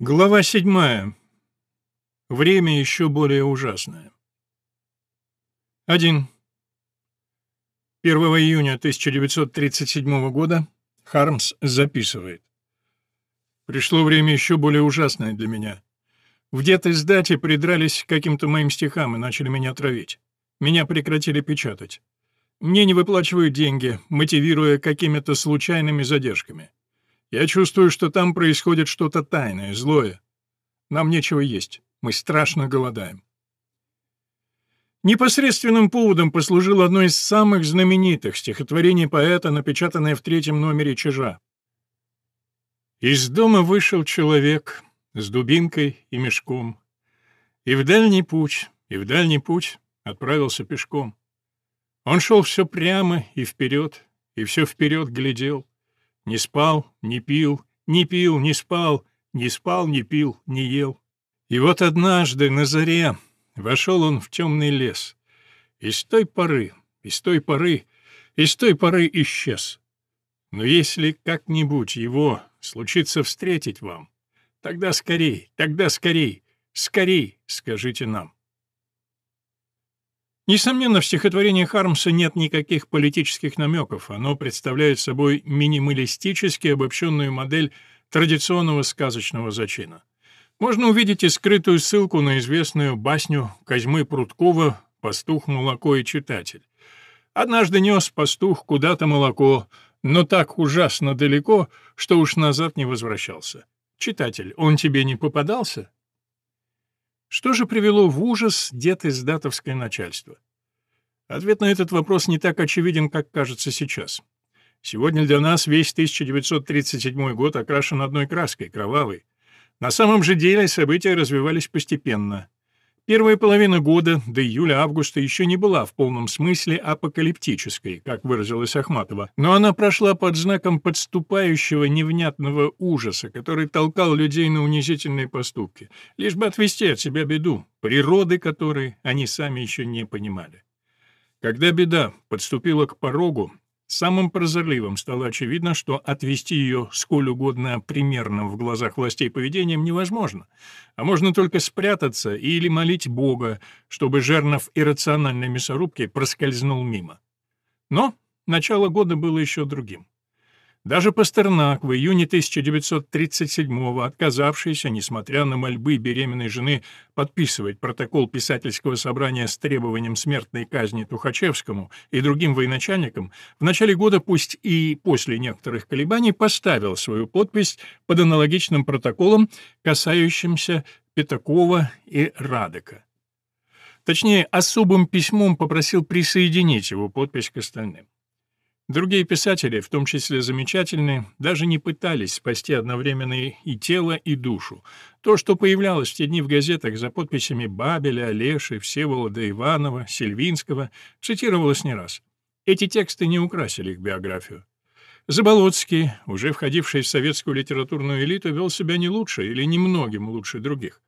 Глава седьмая. Время еще более ужасное. 1. 1 июня 1937 года Хармс записывает. Пришло время еще более ужасное для меня. В дет-издате придрались к каким-то моим стихам и начали меня травить. Меня прекратили печатать. Мне не выплачивают деньги, мотивируя какими-то случайными задержками. Я чувствую, что там происходит что-то тайное, злое. Нам нечего есть. Мы страшно голодаем. Непосредственным поводом послужило одно из самых знаменитых стихотворений поэта, напечатанное в третьем номере «Чижа». Из дома вышел человек с дубинкой и мешком, и в дальний путь, и в дальний путь отправился пешком. Он шел все прямо и вперед, и все вперед глядел. Не спал, не пил, не пил, не спал, не спал, не пил, не ел. И вот однажды на заре вошел он в темный лес. И с той поры, и с той поры, и с той поры исчез. Но если как-нибудь его случится встретить вам, тогда скорей, тогда скорей, скорей скажите нам. Несомненно, в стихотворении Хармса нет никаких политических намеков. Оно представляет собой минималистически обобщенную модель традиционного сказочного зачина. Можно увидеть и скрытую ссылку на известную басню Козьмы Прудкова «Пастух, молоко и читатель». Однажды нес пастух куда-то молоко, но так ужасно далеко, что уж назад не возвращался. Читатель, он тебе не попадался? Что же привело в ужас дед издатовское начальство? Ответ на этот вопрос не так очевиден, как кажется сейчас. Сегодня для нас весь 1937 год окрашен одной краской, кровавой. На самом же деле события развивались постепенно. Первая половина года, до июля-августа, еще не была в полном смысле апокалиптической, как выразилась Ахматова, но она прошла под знаком подступающего невнятного ужаса, который толкал людей на унизительные поступки, лишь бы отвести от себя беду, природы которой они сами еще не понимали. Когда беда подступила к порогу, Самым прозорливым стало очевидно, что отвести ее сколь угодно примерным в глазах властей поведением невозможно, а можно только спрятаться или молить Бога, чтобы жернов иррациональной мясорубки проскользнул мимо. Но начало года было еще другим. Даже Пастернак в июне 1937-го, отказавшийся, несмотря на мольбы беременной жены, подписывать протокол писательского собрания с требованием смертной казни Тухачевскому и другим военачальникам, в начале года, пусть и после некоторых колебаний, поставил свою подпись под аналогичным протоколом, касающимся Пятакова и Радека. Точнее, особым письмом попросил присоединить его подпись к остальным. Другие писатели, в том числе замечательные, даже не пытались спасти одновременно и тело, и душу. То, что появлялось в те дни в газетах за подписями Бабеля, Олеши, Всеволода Иванова, Сильвинского, цитировалось не раз. Эти тексты не украсили их биографию. Заболоцкий, уже входивший в советскую литературную элиту, вел себя не лучше или немногим лучше других.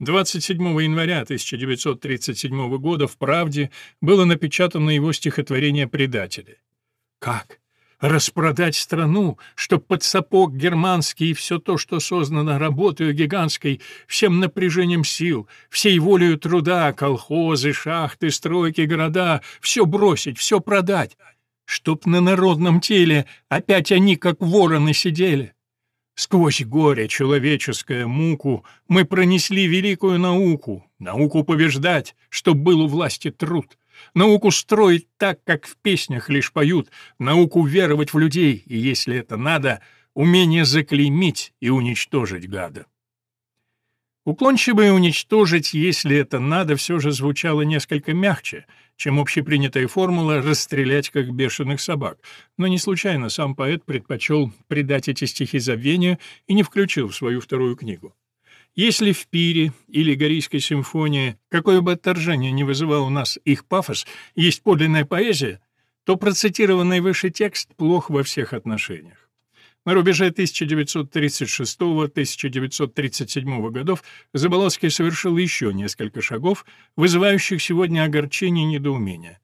27 января 1937 года в «Правде» было напечатано его стихотворение «Предатели». Как? Распродать страну, чтоб под сапог германский и все то, что создано работою гигантской, всем напряжением сил, всей волею труда, колхозы, шахты, стройки, города, все бросить, все продать, чтоб на народном теле опять они, как вороны, сидели. Сквозь горе человеческое муку мы пронесли великую науку, науку побеждать, чтоб был у власти труд, науку строить так, как в песнях лишь поют, науку веровать в людей, и, если это надо, умение заклеймить и уничтожить гада. Уклончиво и уничтожить, если это надо, все же звучало несколько мягче, чем общепринятая формула «расстрелять как бешеных собак», но не случайно сам поэт предпочел придать эти стихи забвению и не включил в свою вторую книгу. Если в пире или Горийской симфонии, какое бы отторжение не вызывал у нас их пафос, есть подлинная поэзия, то процитированный выше текст плох во всех отношениях. На рубеже 1936-1937 годов Заболоцкий совершил еще несколько шагов, вызывающих сегодня огорчение и недоумение.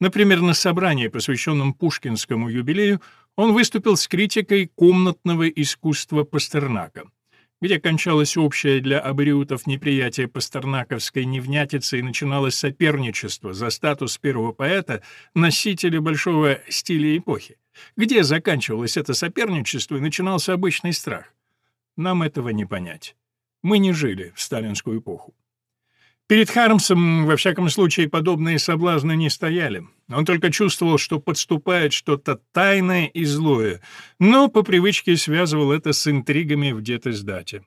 Например, на собрании, посвященном Пушкинскому юбилею, он выступил с критикой комнатного искусства Пастернака. Где кончалось общее для абориутов неприятие пастернаковской невнятицы и начиналось соперничество за статус первого поэта, носителя большого стиля эпохи. Где заканчивалось это соперничество и начинался обычный страх? Нам этого не понять. Мы не жили в сталинскую эпоху. Перед Хармсом, во всяком случае, подобные соблазны не стояли. Он только чувствовал, что подступает что-то тайное и злое, но по привычке связывал это с интригами в детиздате.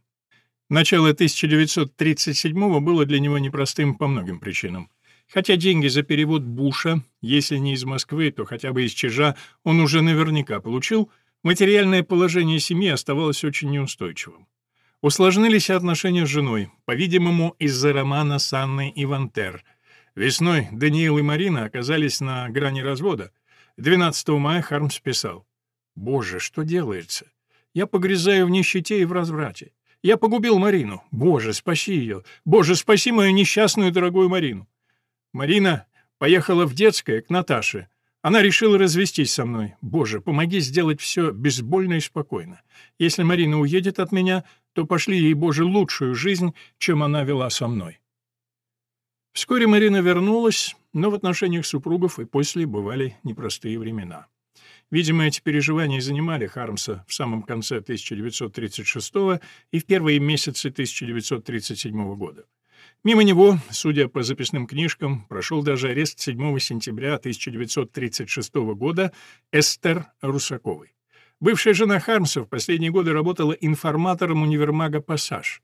Начало 1937 было для него непростым по многим причинам. Хотя деньги за перевод Буша, если не из Москвы, то хотя бы из Чижа, он уже наверняка получил, материальное положение семьи оставалось очень неустойчивым. Усложнились отношения с женой, по-видимому, из-за романа с Анной Ивантер. Весной Даниил и Марина оказались на грани развода. 12 мая Хармс писал. «Боже, что делается? Я погрязаю в нищете и в разврате. Я погубил Марину. Боже, спаси ее. Боже, спаси мою несчастную дорогую Марину». Марина поехала в детское к Наташе. Она решила развестись со мной. Боже, помоги сделать все безбольно и спокойно. Если Марина уедет от меня, то пошли ей, Боже, лучшую жизнь, чем она вела со мной. Вскоре Марина вернулась, но в отношениях супругов и после бывали непростые времена. Видимо, эти переживания занимали Хармса в самом конце 1936 и в первые месяцы 1937 года. Мимо него, судя по записным книжкам, прошел даже арест 7 сентября 1936 года Эстер Русаковой. Бывшая жена Хармса в последние годы работала информатором универмага «Пассаж».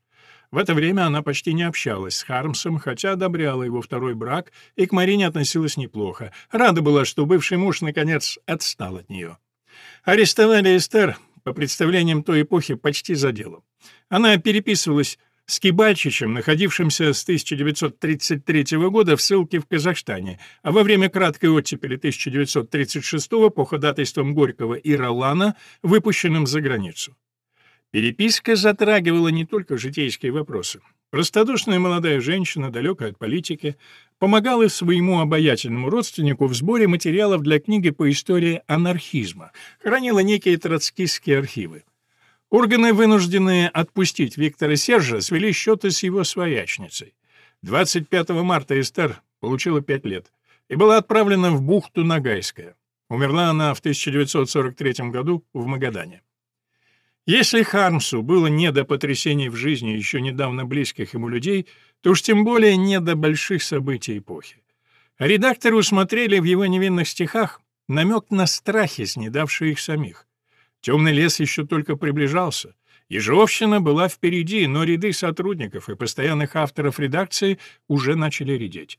В это время она почти не общалась с Хармсом, хотя одобряла его второй брак и к Марине относилась неплохо. Рада была, что бывший муж, наконец, отстал от нее. Арестовали Эстер, по представлениям той эпохи, почти за делом. Она переписывалась с Кибальчичем, находившимся с 1933 года в ссылке в Казахстане, а во время краткой оттепели 1936 по ходатайствам Горького и Ролана, выпущенным за границу. Переписка затрагивала не только житейские вопросы. Простодушная молодая женщина, далекая от политики, помогала своему обаятельному родственнику в сборе материалов для книги по истории анархизма, хранила некие троцкистские архивы. Органы, вынужденные отпустить Виктора Сержа, свели счеты с его своячницей. 25 марта Эстер получила пять лет и была отправлена в бухту Нагайская. Умерла она в 1943 году в Магадане. Если Хармсу было не до потрясений в жизни еще недавно близких ему людей, то уж тем более не до больших событий эпохи. Редакторы усмотрели в его невинных стихах намек на страхи, снедавшие их самих. Темный лес еще только приближался. Ежовщина была впереди, но ряды сотрудников и постоянных авторов редакции уже начали редеть.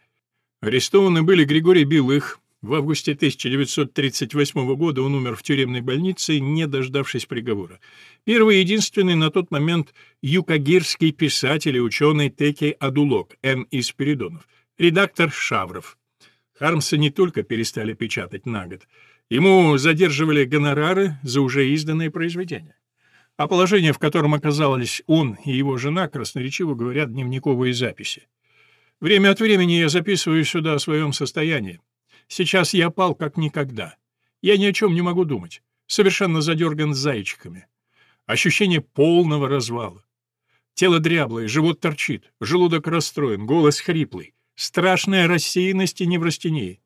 Арестованы были Григорий Белых. В августе 1938 года он умер в тюремной больнице, не дождавшись приговора. Первый и единственный на тот момент юкагирский писатель и ученый Теки Адулок, из Спиридонов. Редактор Шавров. Хармса не только перестали печатать на год. Ему задерживали гонорары за уже изданные произведения. О положении, в котором оказались он и его жена, красноречиво говорят дневниковые записи. Время от времени я записываю сюда о своем состоянии. Сейчас я пал как никогда. Я ни о чем не могу думать. Совершенно задерган зайчиками. Ощущение полного развала. Тело дряблое, живот торчит, желудок расстроен, голос хриплый. Страшная рассеянность и неврастения.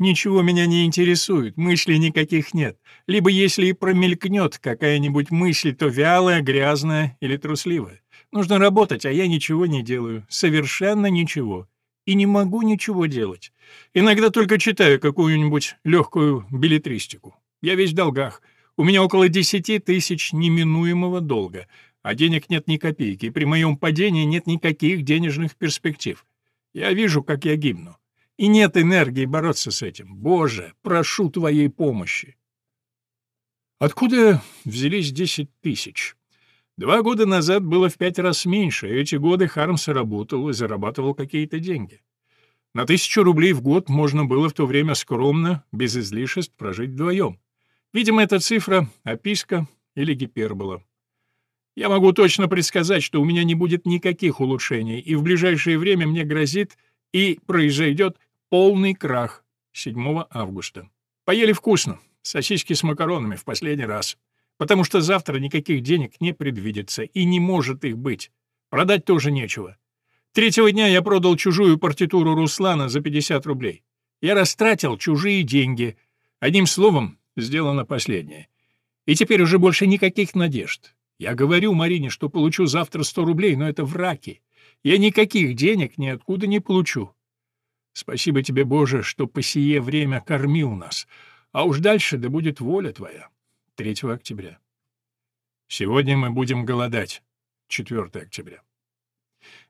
Ничего меня не интересует, мыслей никаких нет. Либо если и промелькнет какая-нибудь мысль, то вялая, грязная или трусливая. Нужно работать, а я ничего не делаю. Совершенно ничего. И не могу ничего делать. Иногда только читаю какую-нибудь легкую билетристику. Я весь в долгах. У меня около десяти тысяч неминуемого долга, а денег нет ни копейки, при моем падении нет никаких денежных перспектив. Я вижу, как я гибну. И нет энергии бороться с этим. Боже, прошу твоей помощи. Откуда взялись десять тысяч? Два года назад было в пять раз меньше, и эти годы Хармс работал и зарабатывал какие-то деньги. На тысячу рублей в год можно было в то время скромно, без излишеств, прожить вдвоем. Видимо, эта цифра — описка или гипербола. Я могу точно предсказать, что у меня не будет никаких улучшений, и в ближайшее время мне грозит и произойдет Полный крах. 7 августа. Поели вкусно. Сосиски с макаронами в последний раз. потому что завтра никаких денег не предвидится и не может их быть. Продать тоже нечего. Третьего дня я продал чужую партитуру Руслана за 50 рублей. Я растратил чужие деньги. Одним словом, сделано последнее. И теперь уже больше никаких надежд. Я говорю Марине, что получу завтра 100 рублей, но это враки. Я никаких денег ниоткуда не получу. Спасибо тебе, Боже, что по сие время кормил нас. А уж дальше да будет воля твоя. 3 октября. Сегодня мы будем голодать. 4 октября.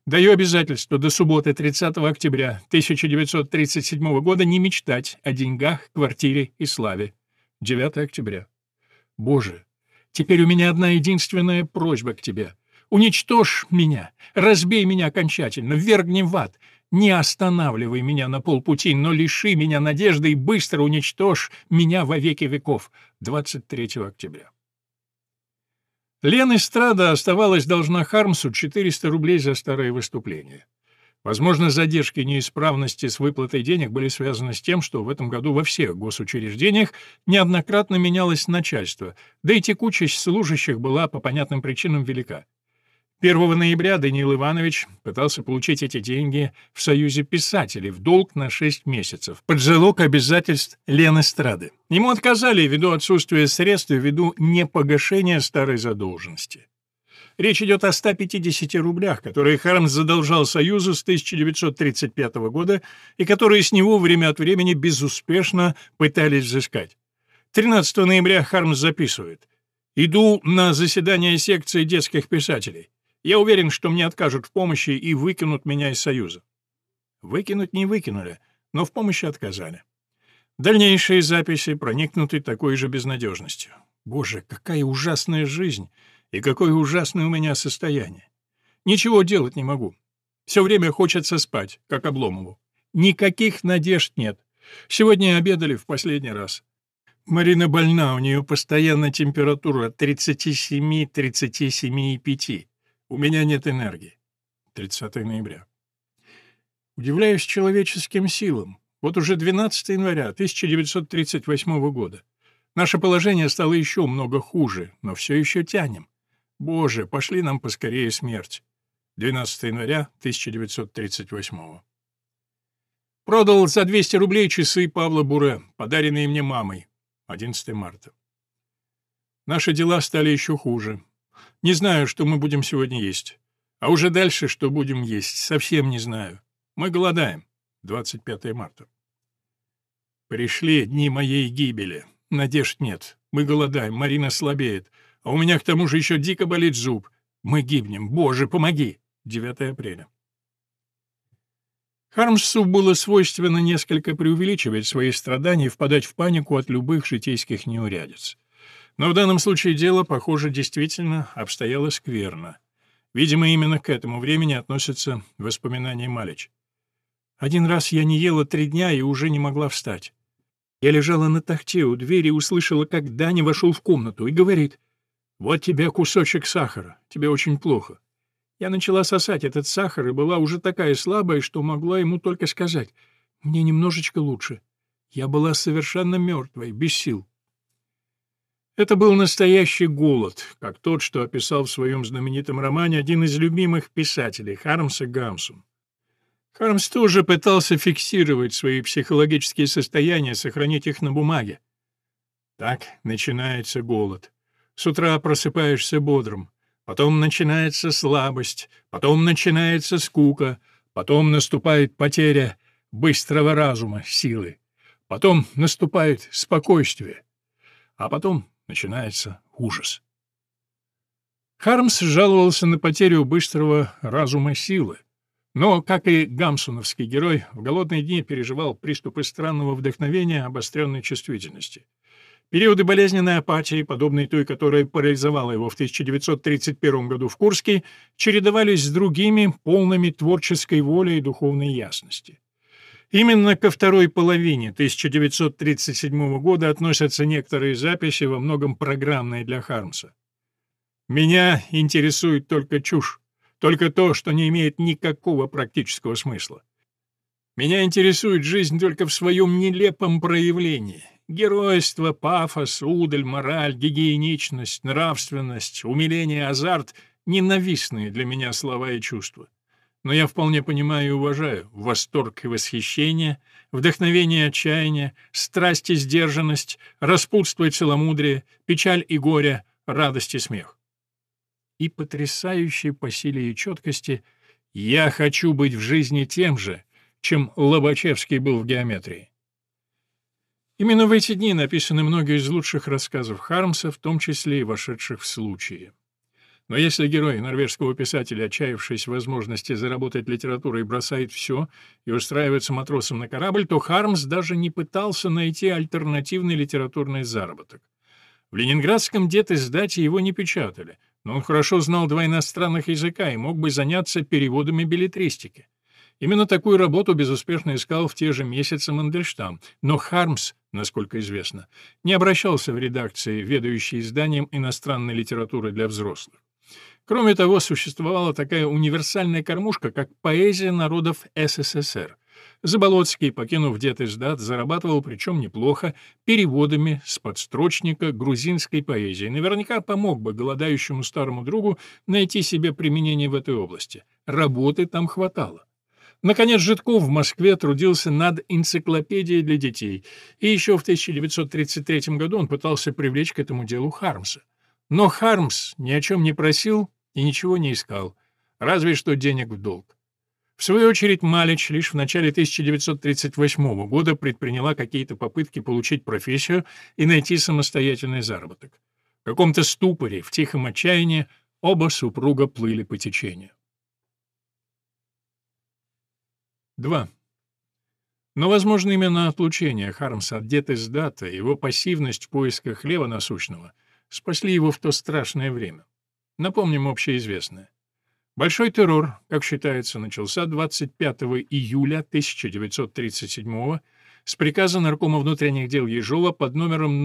Даю обязательство до субботы 30 октября 1937 года не мечтать о деньгах, квартире и славе. 9 октября. Боже, теперь у меня одна единственная просьба к тебе. Уничтожь меня, разбей меня окончательно, ввергни в ад. Не останавливай меня на полпути, но лиши меня надежды и быстро уничтожь меня во веки веков. 23 октября. Лена Эстрада оставалась должна Хармсу 400 рублей за старое выступление. Возможно, задержки неисправности с выплатой денег были связаны с тем, что в этом году во всех госучреждениях неоднократно менялось начальство, да и текучесть служащих была по понятным причинам велика. 1 ноября Даниил Иванович пытался получить эти деньги в Союзе писателей в долг на 6 месяцев, под залог обязательств Лены Страды. Ему отказали ввиду отсутствия средств и ввиду непогашения старой задолженности. Речь идет о 150 рублях, которые Хармс задолжал Союзу с 1935 года и которые с него время от времени безуспешно пытались взыскать. 13 ноября Хармс записывает «Иду на заседание секции детских писателей. Я уверен, что мне откажут в помощи и выкинут меня из Союза. Выкинуть не выкинули, но в помощи отказали. Дальнейшие записи проникнуты такой же безнадежностью. Боже, какая ужасная жизнь и какое ужасное у меня состояние. Ничего делать не могу. Все время хочется спать, как Обломову. Никаких надежд нет. Сегодня обедали в последний раз. Марина больна, у нее постоянно температура 37-37,5. У меня нет энергии. 30 ноября. Удивляюсь человеческим силам. Вот уже 12 января 1938 года. Наше положение стало еще много хуже, но все еще тянем. Боже, пошли нам поскорее смерть. 12 января 1938 Продал за 200 рублей часы Павла Буре, подаренные мне мамой. 11 марта. Наши дела стали еще хуже. Не знаю, что мы будем сегодня есть. А уже дальше, что будем есть, совсем не знаю. Мы голодаем. 25 марта. Пришли дни моей гибели. Надежд нет. Мы голодаем, Марина слабеет. А у меня к тому же еще дико болит зуб. Мы гибнем. Боже, помоги. 9 апреля. Хармсу было свойственно несколько преувеличивать свои страдания и впадать в панику от любых житейских неурядиц. Но в данном случае дело, похоже, действительно обстояло скверно. Видимо, именно к этому времени относятся воспоминания Малич. Один раз я не ела три дня и уже не могла встать. Я лежала на тахте у двери и услышала, как Даня вошел в комнату и говорит, «Вот тебе кусочек сахара, тебе очень плохо». Я начала сосать этот сахар и была уже такая слабая, что могла ему только сказать, «Мне немножечко лучше». Я была совершенно мертвой, без сил. Это был настоящий голод, как тот, что описал в своем знаменитом романе один из любимых писателей Хармса Гамсун. Хармс тоже пытался фиксировать свои психологические состояния, сохранить их на бумаге. Так начинается голод. С утра просыпаешься бодрым, потом начинается слабость, потом начинается скука, потом наступает потеря быстрого разума, силы, потом наступает спокойствие, а потом начинается ужас. Хармс жаловался на потерю быстрого разума силы, но, как и гамсуновский герой, в голодные дни переживал приступы странного вдохновения обостренной чувствительности. Периоды болезненной апатии, подобной той, которая парализовала его в 1931 году в Курске, чередовались с другими, полными творческой воли и духовной ясности. Именно ко второй половине 1937 года относятся некоторые записи, во многом программные для Хармса. «Меня интересует только чушь, только то, что не имеет никакого практического смысла. Меня интересует жизнь только в своем нелепом проявлении. Геройство, пафос, удаль, мораль, гигиеничность, нравственность, умиление, азарт — ненавистные для меня слова и чувства. Но я вполне понимаю и уважаю восторг и восхищение, вдохновение и отчаяние, страсть и сдержанность, распутство и целомудрие, печаль и горе, радость и смех. И потрясающей по силе и четкости «Я хочу быть в жизни тем же», чем Лобачевский был в геометрии. Именно в эти дни написаны многие из лучших рассказов Хармса, в том числе и вошедших в случаи. Но если герой норвежского писателя, отчаявшись возможности заработать литературой, бросает все и устраивается матросом на корабль, то Хармс даже не пытался найти альтернативный литературный заработок. В ленинградском дет-издате его не печатали, но он хорошо знал два иностранных языка и мог бы заняться переводами билетристики. Именно такую работу безуспешно искал в те же месяцы Мандельштам, но Хармс, насколько известно, не обращался в редакции, ведающей изданием иностранной литературы для взрослых. Кроме того, существовала такая универсальная кормушка, как поэзия народов СССР. Заболоцкий, покинув дед издат, зарабатывал, причем неплохо, переводами с подстрочника грузинской поэзии. Наверняка помог бы голодающему старому другу найти себе применение в этой области. Работы там хватало. Наконец, Житков в Москве трудился над энциклопедией для детей, и еще в 1933 году он пытался привлечь к этому делу Хармса. Но Хармс ни о чем не просил и ничего не искал, разве что денег в долг. В свою очередь, Малич лишь в начале 1938 года предприняла какие-то попытки получить профессию и найти самостоятельный заработок. В каком-то ступоре, в тихом отчаянии, оба супруга плыли по течению. 2. Но, возможно, именно отлучение Хармса от дет из дата, его пассивность в поисках хлеба насущного спасли его в то страшное время. Напомним общеизвестное. Большой террор, как считается, начался 25 июля 1937 с приказа Наркома внутренних дел Ежова под номером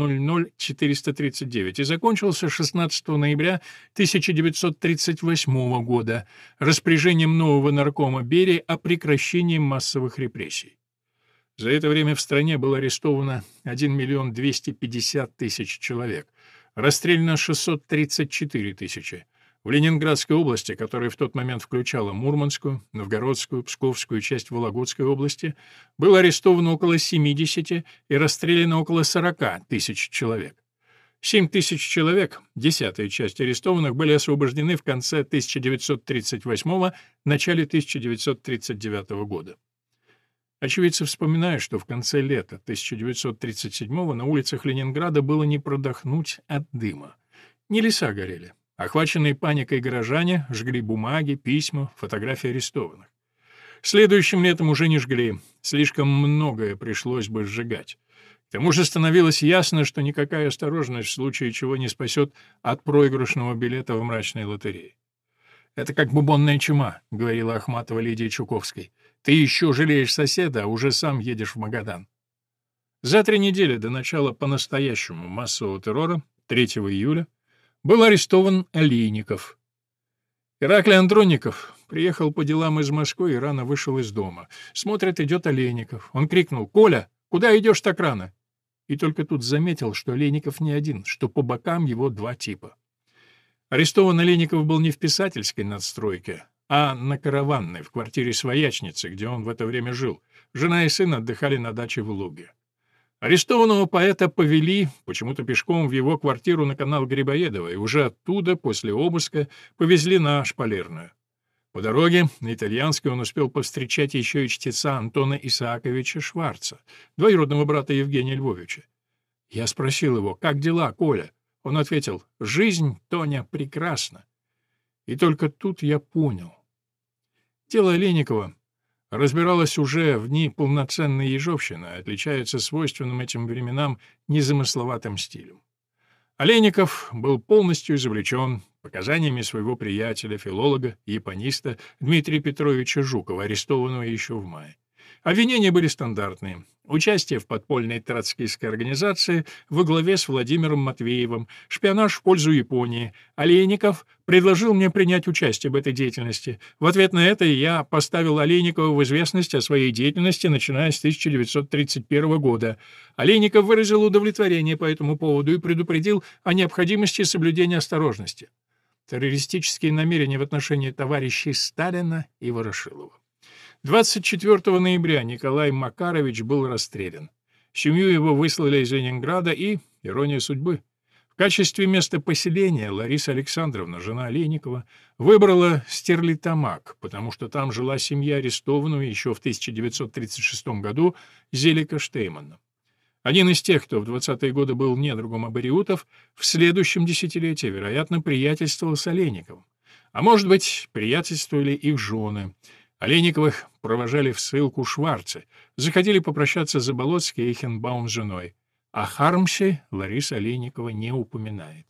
00439 и закончился 16 ноября 1938 года распоряжением нового наркома Берии о прекращении массовых репрессий. За это время в стране было арестовано 1 миллион 250 тысяч человек, расстреляно 634 тысячи, в Ленинградской области, которая в тот момент включала Мурманскую, Новгородскую, Псковскую часть Вологодской области, было арестовано около 70 и расстреляно около 40 тысяч человек. 7 тысяч человек, десятая часть арестованных, были освобождены в конце 1938 начале 1939 года. Очевидцы вспоминают, что в конце лета 1937 на улицах Ленинграда было не продохнуть от дыма. Не леса горели, Охваченные паникой горожане жгли бумаги, письма, фотографии арестованных. Следующим летом уже не жгли, слишком многое пришлось бы сжигать. К тому же становилось ясно, что никакая осторожность в случае чего не спасет от проигрышного билета в мрачной лотерее. «Это как бубонная чума», — говорила Ахматова Лидии Чуковской. «Ты еще жалеешь соседа, а уже сам едешь в Магадан». За три недели до начала по-настоящему массового террора, 3 июля, был арестован Олейников. Ираклий Андронников приехал по делам из Москвы и рано вышел из дома. Смотрит, идет Олейников. Он крикнул «Коля, куда идешь так рано?» И только тут заметил, что Олейников не один, что по бокам его два типа. Арестован Олейников был не в писательской надстройке, а на караванной, в квартире своячницы, где он в это время жил. Жена и сын отдыхали на даче в Луге. Арестованного поэта повели, почему-то пешком, в его квартиру на канал Грибоедова, и уже оттуда, после обыска, повезли на Шпалерную. По дороге на итальянской он успел повстречать еще и чтеца Антона Исааковича Шварца, двоюродного брата Евгения Львовича. Я спросил его, как дела, Коля? Он ответил, жизнь, Тоня, прекрасна. И только тут я понял. Дело Леникова разбиралась уже в дни полноценной ежовщины, отличается свойственным этим временам незамысловатым стилем. Олейников был полностью извлечен показаниями своего приятеля, филолога япониста Дмитрия Петровича Жукова, арестованного еще в мае. Обвинения были стандартные. Участие в подпольной троцкистской организации во главе с Владимиром Матвеевым, шпионаж в пользу Японии. Олейников предложил мне принять участие в этой деятельности. В ответ на это я поставил Олейникова в известность о своей деятельности, начиная с 1931 года. Олейников выразил удовлетворение по этому поводу и предупредил о необходимости соблюдения осторожности. Террористические намерения в отношении товарищей Сталина и Ворошилова. 24 ноября Николай Макарович был расстрелян. Семью его выслали из Ленинграда и, ирония судьбы, в качестве места поселения Лариса Александровна, жена Олейникова, выбрала Стерлитамак, потому что там жила семья арестованного еще в 1936 году Зелика Штеймана. Один из тех, кто в 20-е годы был недругом абориутов, в следующем десятилетии, вероятно, приятельствовал с Олейниковым. А может быть, приятельствовали их жены — Олейниковых провожали в ссылку Шварцы, заходили попрощаться за Болоцкий и Эйхенбаум с женой. О Хармсе Лариса Олейникова не упоминает.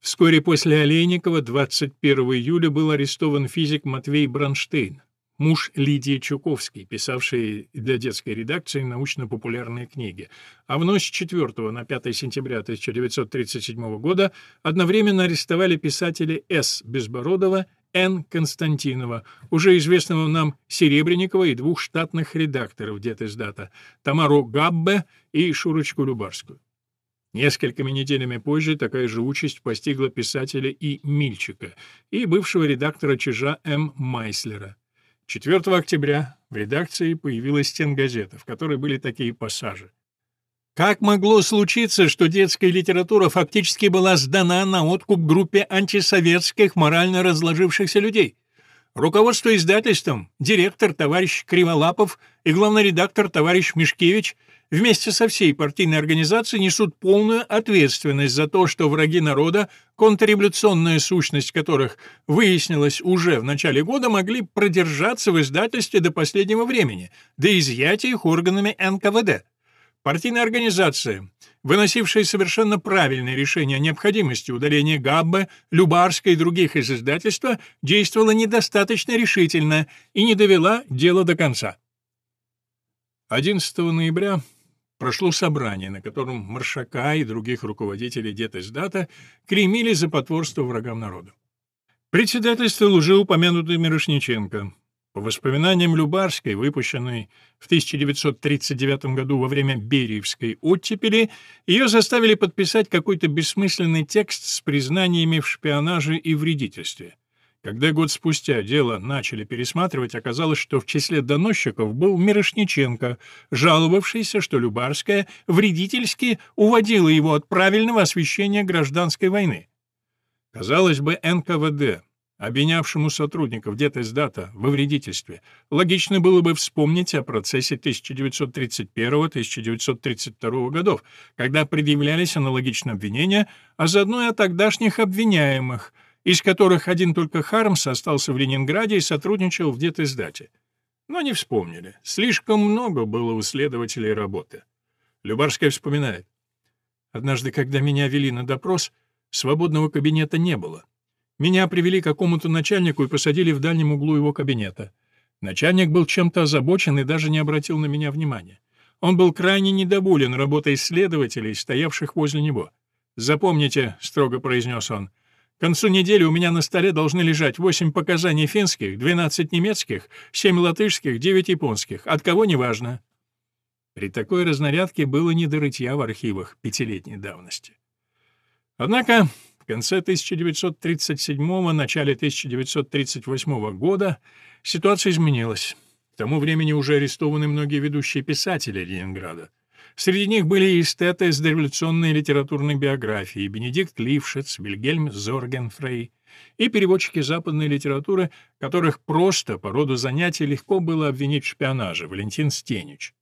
Вскоре после Олейникова, 21 июля, был арестован физик Матвей Бронштейн, муж Лидии Чуковской, писавшей для детской редакции научно-популярные книги, а в ночь 4 на 5 сентября 1937 года одновременно арестовали писатели С. Безбородова Н. Константинова, уже известного нам Серебренникова и двух штатных редакторов Детиздата, Тамару Габбе и Шурочку Любарскую. Несколькими неделями позже такая же участь постигла писателя И. Мильчика и бывшего редактора «Чижа» М. Майслера. 4 октября в редакции появилась стенгазета, в которой были такие пассажи. Как могло случиться, что детская литература фактически была сдана на откуп группе антисоветских, морально разложившихся людей? Руководство издательством, директор товарищ Криволапов и главный редактор товарищ Мишкевич вместе со всей партийной организацией несут полную ответственность за то, что враги народа, контрреволюционная сущность которых выяснилась уже в начале года, могли продержаться в издательстве до последнего времени, до изъятия их органами НКВД. Партийная организация, выносившая совершенно правильное решение о необходимости удаления Габбе, Любарской и других из издательства, действовала недостаточно решительно и не довела дело до конца. 11 ноября прошло собрание, на котором Маршака и других руководителей Детиздата кремили за потворство врагам народа. Председательствовал уже упомянутый Мирошниченко. По воспоминаниям Любарской, выпущенной в 1939 году во время Бериевской оттепели, ее заставили подписать какой-то бессмысленный текст с признаниями в шпионаже и вредительстве. Когда год спустя дело начали пересматривать, оказалось, что в числе доносчиков был Мирошниченко, жаловавшийся, что Любарская вредительски уводила его от правильного освещения гражданской войны. Казалось бы, НКВД обвинявшему сотрудников Детиздата во вредительстве, логично было бы вспомнить о процессе 1931-1932 годов, когда предъявлялись аналогичные обвинения, а заодно и о тогдашних обвиняемых, из которых один только Хармс остался в Ленинграде и сотрудничал в Детиздате. Но не вспомнили. Слишком много было у следователей работы. Любарская вспоминает. «Однажды, когда меня вели на допрос, свободного кабинета не было. Меня привели к какому-то начальнику и посадили в дальнем углу его кабинета. Начальник был чем-то озабочен и даже не обратил на меня внимания. Он был крайне недоволен работой следователей, стоявших возле него. «Запомните», — строго произнес он, — «к концу недели у меня на столе должны лежать восемь показаний финских, двенадцать немецких, семь латышских, девять японских, от кого неважно». При такой разнарядке было не до рытья в архивах пятилетней давности. Однако в конце 1937 начале 1938 года ситуация изменилась. К тому времени уже арестованы многие ведущие писатели Ленинграда. Среди них были и эстеты с дореволюционной литературной биографией Бенедикт Лившиц, Вильгельм Зоргенфрей и переводчики западной литературы, которых просто по роду занятий легко было обвинить в шпионаже, Валентин Стенич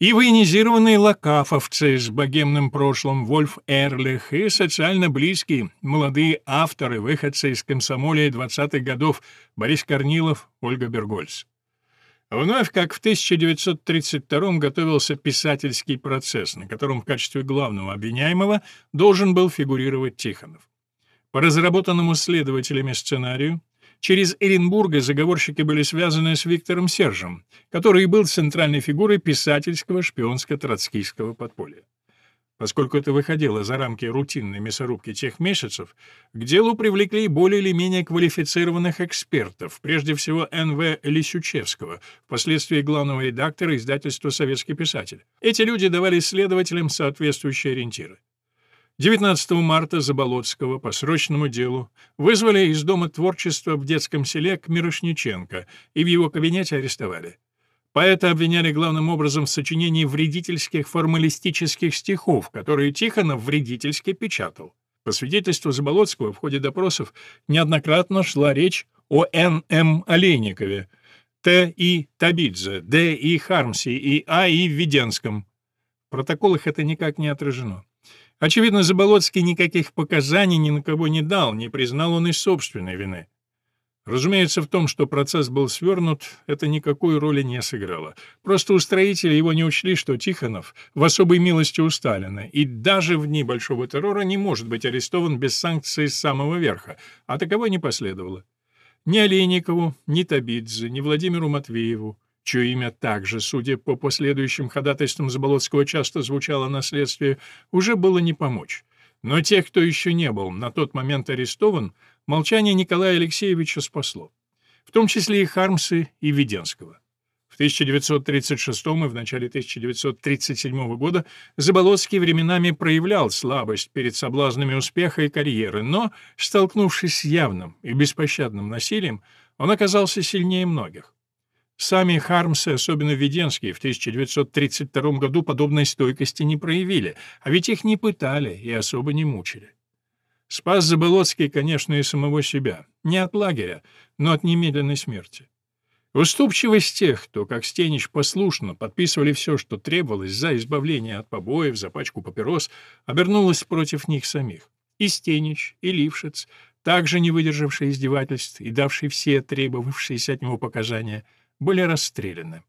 и военизированные лакафовцы с богемным прошлым Вольф Эрлих и социально близкие молодые авторы, выходцы из комсомолия 20-х годов Борис Корнилов, Ольга Бергольц. Вновь, как в 1932 готовился писательский процесс, на котором в качестве главного обвиняемого должен был фигурировать Тихонов. По разработанному следователями сценарию Через Эренбурга заговорщики были связаны с Виктором Сержем, который был центральной фигурой писательского шпионско-троцкийского подполья. Поскольку это выходило за рамки рутинной мясорубки тех месяцев, к делу привлекли более или менее квалифицированных экспертов, прежде всего Н.В. Лисючевского, впоследствии главного редактора издательства «Советский писатель». Эти люди давали следователям соответствующие ориентиры. 19 марта Заболоцкого по срочному делу вызвали из Дома творчества в детском селе к Мирошниченко и в его кабинете арестовали. Поэта обвиняли главным образом в сочинении вредительских формалистических стихов, которые Тихонов вредительски печатал. По свидетельству Заболоцкого в ходе допросов неоднократно шла речь о Н.М. Олейникове, Т. И. Табидзе, Д. И. Хармсе и А. И. Введенском. В протоколах это никак не отражено. Очевидно, Заболоцкий никаких показаний ни на кого не дал, не признал он и собственной вины. Разумеется, в том, что процесс был свернут, это никакой роли не сыграло. Просто устроители его не учли, что Тихонов в особой милости у Сталина, и даже в дни Большого террора не может быть арестован без санкций с самого верха, а таковой не последовало. Ни Олейникову, ни Табидзе, ни Владимиру Матвееву, чье имя также, судя по последующим ходатайствам Заболоцкого, часто звучало на следствии, уже было не помочь. Но тех, кто еще не был на тот момент арестован, молчание Николая Алексеевича спасло, в том числе и Хармсы и Веденского. В 1936 и в начале 1937 года Заболоцкий временами проявлял слабость перед соблазнами успеха и карьеры, но, столкнувшись с явным и беспощадным насилием, он оказался сильнее многих. Сами Хармсы, особенно Веденские, в 1932 году подобной стойкости не проявили, а ведь их не пытали и особо не мучили. Спас Заболоцкий, конечно, и самого себя. Не от лагеря, но от немедленной смерти. Уступчивость тех, кто, как Стенич, послушно подписывали все, что требовалось за избавление от побоев, за пачку папирос, обернулась против них самих. И Стенич, и Лившиц, также не выдержавшие издевательств и давшие все требовавшиеся от него показания — были расстреляны.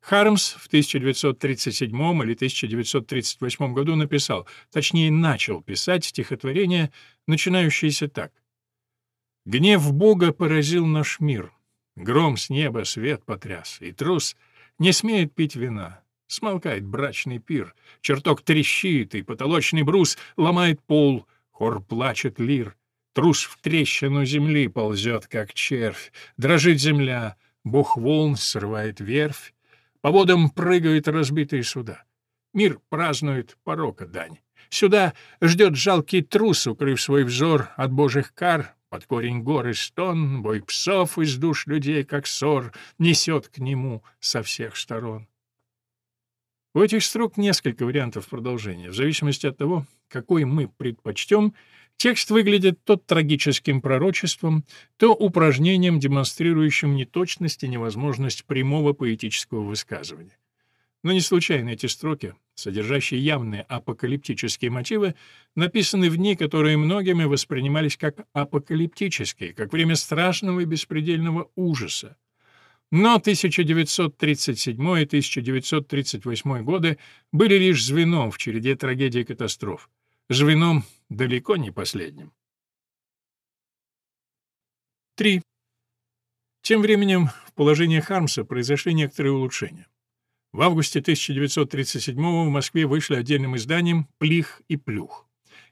Хармс в 1937 или 1938 году написал, точнее начал писать стихотворение, начинающееся так. «Гнев Бога поразил наш мир, гром с неба свет потряс, и трус не смеет пить вина». Смолкает брачный пир, чертог трещит, и потолочный брус ломает пол, хор плачет лир. Трус в трещину земли ползет, как червь, дрожит земля — Бог волн срывает верфь, по водам прыгают разбитые суда. Мир празднует порока дань. Сюда ждет жалкий трус, укрыв свой взор от божьих кар, под корень горы стон, бой псов из душ людей, как ссор, несет к нему со всех сторон. У этих строк несколько вариантов продолжения, в зависимости от того, какой мы предпочтем Текст выглядит то трагическим пророчеством, то упражнением, демонстрирующим неточность и невозможность прямого поэтического высказывания. Но не случайно эти строки, содержащие явные апокалиптические мотивы, написаны в дни, которые многими воспринимались как апокалиптические, как время страшного и беспредельного ужаса. Но 1937 и 1938 годы были лишь звеном в череде трагедий и катастроф звеном далеко не последним. 3. Тем временем в положении Хармса произошли некоторые улучшения. В августе 1937 в Москве вышли отдельным изданием «Плих и плюх».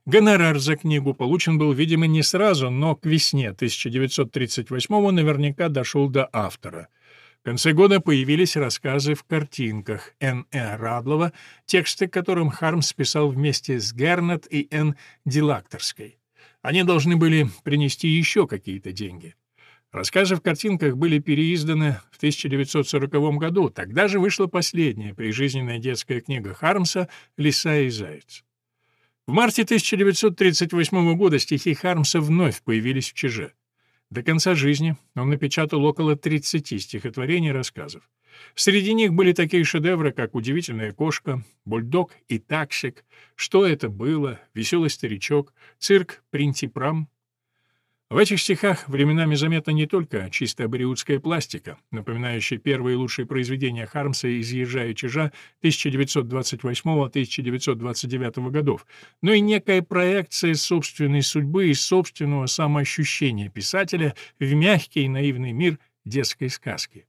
Гонорар за книгу получен был, видимо, не сразу, но к весне 1938 наверняка дошел до автора конце года появились рассказы в картинках Н.Э. Радлова, тексты которым Хармс писал вместе с Гернет и Н. Дилакторской. Они должны были принести еще какие-то деньги. Рассказы в картинках были переизданы в 1940 году, тогда же вышла последняя прижизненная детская книга Хармса «Лиса и заяц». В марте 1938 года стихи Хармса вновь появились в Чиже. До конца жизни он напечатал около 30 стихотворений и рассказов. Среди них были такие шедевры, как «Удивительная кошка», «Бульдог» и «Таксик», «Что это было», «Веселый старичок», «Цирк Принтипрам». В этих стихах временами заметна не только чисто абориутская пластика, напоминающая первые лучшие произведения Хармса из «Езжа и чижа» 1928-1929 годов, но и некая проекция собственной судьбы и собственного самоощущения писателя в мягкий и наивный мир детской сказки.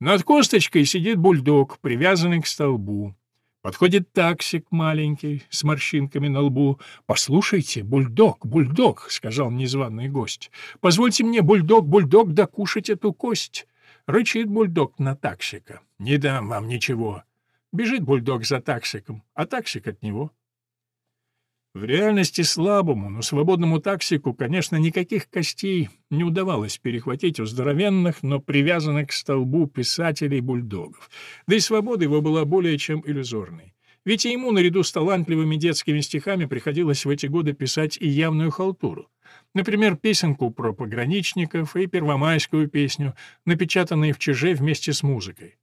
Над косточкой сидит бульдог, привязанный к столбу. Подходит таксик маленький, с морщинками на лбу. «Послушайте, бульдог, бульдог», — сказал незваный гость. «Позвольте мне, бульдог, бульдог, докушать эту кость». Рычит бульдог на таксика. «Не дам вам ничего». Бежит бульдог за таксиком, а таксик от него. В реальности слабому, но свободному таксику, конечно, никаких костей не удавалось перехватить у здоровенных, но привязанных к столбу писателей-бульдогов. Да и свобода его была более чем иллюзорной. Ведь и ему, наряду с талантливыми детскими стихами, приходилось в эти годы писать и явную халтуру. Например, песенку про пограничников и первомайскую песню, напечатанные в чуже вместе с музыкой.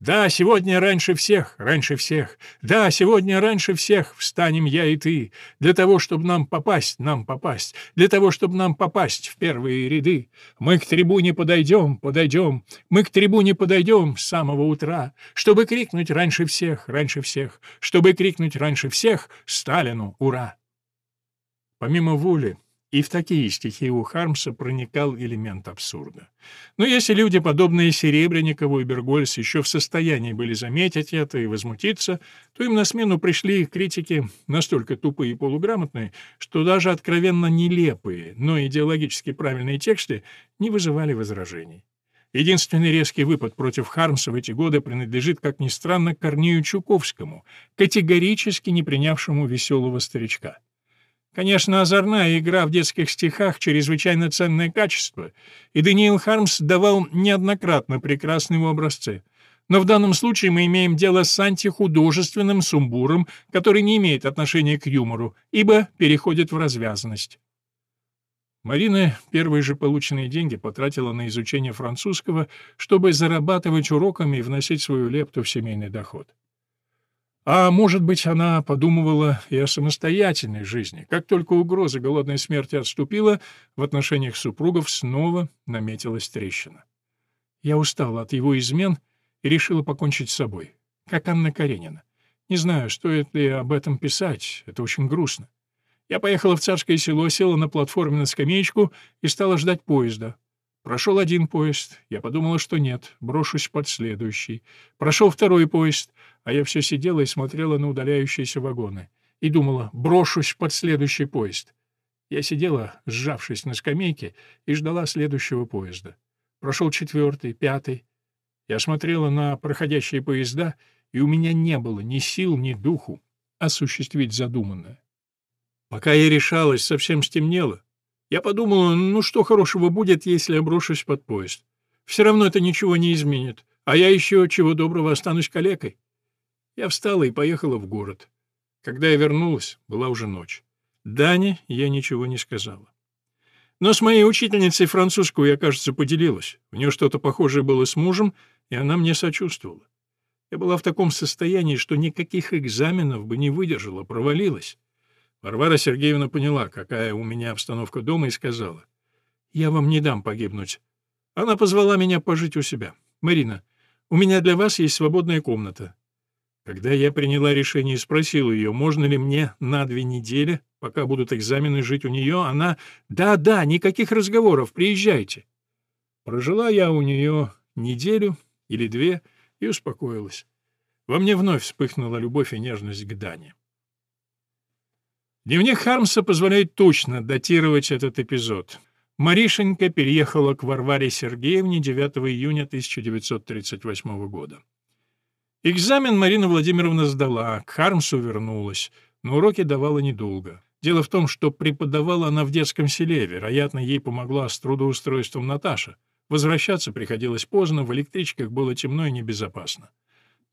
Да, сегодня раньше всех, раньше всех. Да, сегодня раньше всех встанем я и ты. Для того, чтобы нам попасть, нам попасть. Для того, чтобы нам попасть в первые ряды. Мы к трибуне подойдем, подойдем. Мы к трибуне подойдем с самого утра. Чтобы крикнуть раньше всех, раньше всех. Чтобы крикнуть раньше всех Сталину «Ура!». Помимо воли, и в такие стихи у Хармса проникал элемент абсурда. Но если люди, подобные Серебренникову и Бергольс, еще в состоянии были заметить это и возмутиться, то им на смену пришли критики настолько тупые и полуграмотные, что даже откровенно нелепые, но идеологически правильные тексты не вызывали возражений. Единственный резкий выпад против Хармса в эти годы принадлежит, как ни странно, Корнею Чуковскому, категорически не принявшему веселого старичка. Конечно, озорная игра в детских стихах — чрезвычайно ценное качество, и Даниил Хармс давал неоднократно прекрасные образцы. Но в данном случае мы имеем дело с антихудожественным сумбуром, который не имеет отношения к юмору, ибо переходит в развязанность. Марина первые же полученные деньги потратила на изучение французского, чтобы зарабатывать уроками и вносить свою лепту в семейный доход. А может быть, она подумывала и о самостоятельной жизни. Как только угроза голодной смерти отступила, в отношениях супругов снова наметилась трещина. Я устала от его измен и решила покончить с собой, как Анна Каренина. Не знаю, стоит ли об этом писать, это очень грустно. Я поехала в Царское село, села на платформе на скамеечку и стала ждать поезда. Прошел один поезд. Я подумала, что нет, брошусь под следующий. Прошел второй поезд, а я все сидела и смотрела на удаляющиеся вагоны. И думала, брошусь под следующий поезд. Я сидела, сжавшись на скамейке, и ждала следующего поезда. Прошел четвертый, пятый. Я смотрела на проходящие поезда, и у меня не было ни сил, ни духу осуществить задуманное. Пока я решалась, совсем стемнело. Я подумала, ну что хорошего будет, если я брошусь под поезд? Все равно это ничего не изменит, а я еще, чего доброго, останусь калекой. Я встала и поехала в город. Когда я вернулась, была уже ночь. Дане я ничего не сказала. Но с моей учительницей французскую я, кажется, поделилась. У нее что-то похожее было с мужем, и она мне сочувствовала. Я была в таком состоянии, что никаких экзаменов бы не выдержала, провалилась. Варвара Сергеевна поняла, какая у меня обстановка дома, и сказала, «Я вам не дам погибнуть». Она позвала меня пожить у себя. «Марина, у меня для вас есть свободная комната». Когда я приняла решение и спросила ее, можно ли мне на две недели, пока будут экзамены, жить у нее, она «Да-да, никаких разговоров, приезжайте». Прожила я у нее неделю или две и успокоилась. Во мне вновь вспыхнула любовь и нежность к Дане. Дневник Хармса позволяет точно датировать этот эпизод. Маришенька переехала к Варваре Сергеевне 9 июня 1938 года. Экзамен Марина Владимировна сдала, к Хармсу вернулась, но уроки давала недолго. Дело в том, что преподавала она в детском селе, вероятно, ей помогла с трудоустройством Наташа. Возвращаться приходилось поздно, в электричках было темно и небезопасно.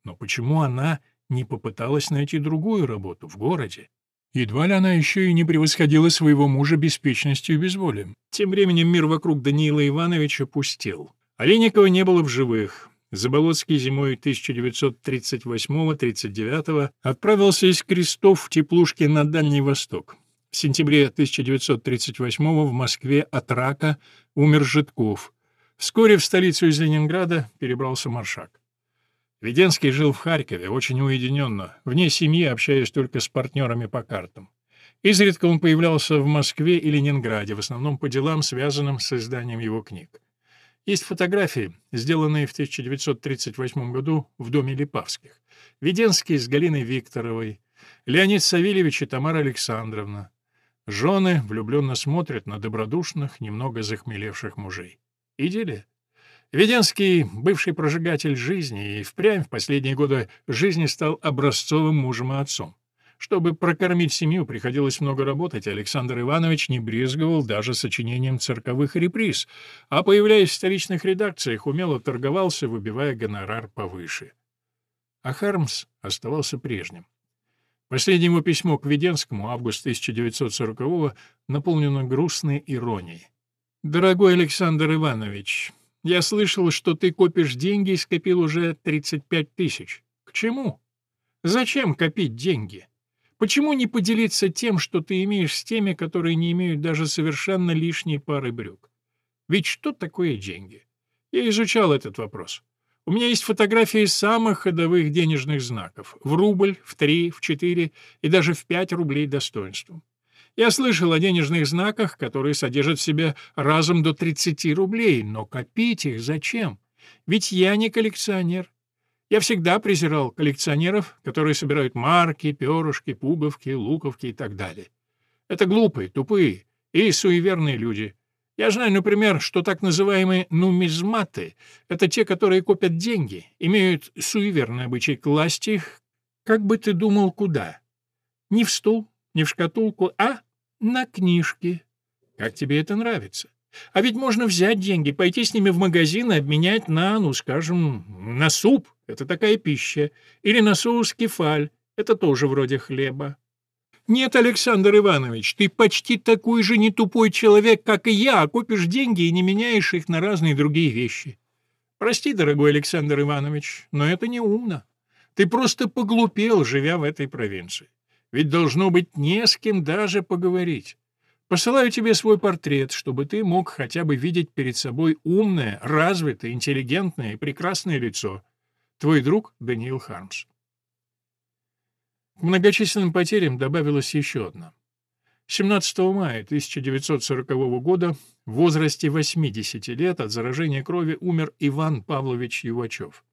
Но почему она не попыталась найти другую работу в городе? Едва ли она еще и не превосходила своего мужа беспечностью и безволием. Тем временем мир вокруг Даниила Ивановича пустел. Олейникова не было в живых. Заболоцкий зимой 1938-39 отправился из крестов в теплушки на Дальний Восток. В сентябре 1938 в Москве от рака умер Житков. Вскоре в столицу из Ленинграда перебрался Маршак. Веденский жил в Харькове, очень уединенно, вне семьи, общаясь только с партнерами по картам. Изредка он появлялся в Москве и Ленинграде, в основном по делам, связанным с изданием его книг. Есть фотографии, сделанные в 1938 году в доме Липавских. Веденский с Галиной Викторовой, Леонид Савельевич и Тамара Александровна. Жены влюбленно смотрят на добродушных, немного захмелевших мужей. Идиллия. Веденский, бывший прожигатель жизни, и впрямь в последние годы жизни стал образцовым мужем и отцом. Чтобы прокормить семью, приходилось много работать, Александр Иванович не брезговал даже сочинением цирковых реприз, а, появляясь в столичных редакциях, умело торговался, выбивая гонорар повыше. А Хармс оставался прежним. Последнее его письмо к Веденскому, август 1940-го, наполнено грустной иронией. «Дорогой Александр Иванович, я слышал, что ты копишь деньги и скопил уже 35 тысяч. К чему? Зачем копить деньги? Почему не поделиться тем, что ты имеешь с теми, которые не имеют даже совершенно лишней пары брюк? Ведь что такое деньги? Я изучал этот вопрос. У меня есть фотографии самых ходовых денежных знаков. В рубль, в три, в четыре и даже в пять рублей достоинством. Я слышал о денежных знаках, которые содержат в себе разом до 30 рублей, но копить их зачем? Ведь я не коллекционер. Я всегда презирал коллекционеров, которые собирают марки, перышки, пуговки, луковки и так далее. Это глупые, тупые и суеверные люди. Я знаю, например, что так называемые нумизматы — это те, которые копят деньги, имеют суеверный обычай класть их, как бы ты думал, куда? Не в стул, не в шкатулку, а на книжки. Как тебе это нравится? А ведь можно взять деньги, пойти с ними в магазин и обменять на, ну, скажем, на суп. Это такая пища. Или на соус кефаль. Это тоже вроде хлеба. Нет, Александр Иванович, ты почти такой же не тупой человек, как и я, а копишь деньги и не меняешь их на разные другие вещи. Прости, дорогой Александр Иванович, но это не умно. Ты просто поглупел, живя в этой провинции. Ведь должно быть не с кем даже поговорить. Посылаю тебе свой портрет, чтобы ты мог хотя бы видеть перед собой умное, развитое, интеллигентное и прекрасное лицо. Твой друг Даниил Хармс. К многочисленным потерям добавилась еще одна. 17 мая 1940 года в возрасте 80 лет от заражения крови умер Иван Павлович Ювачев.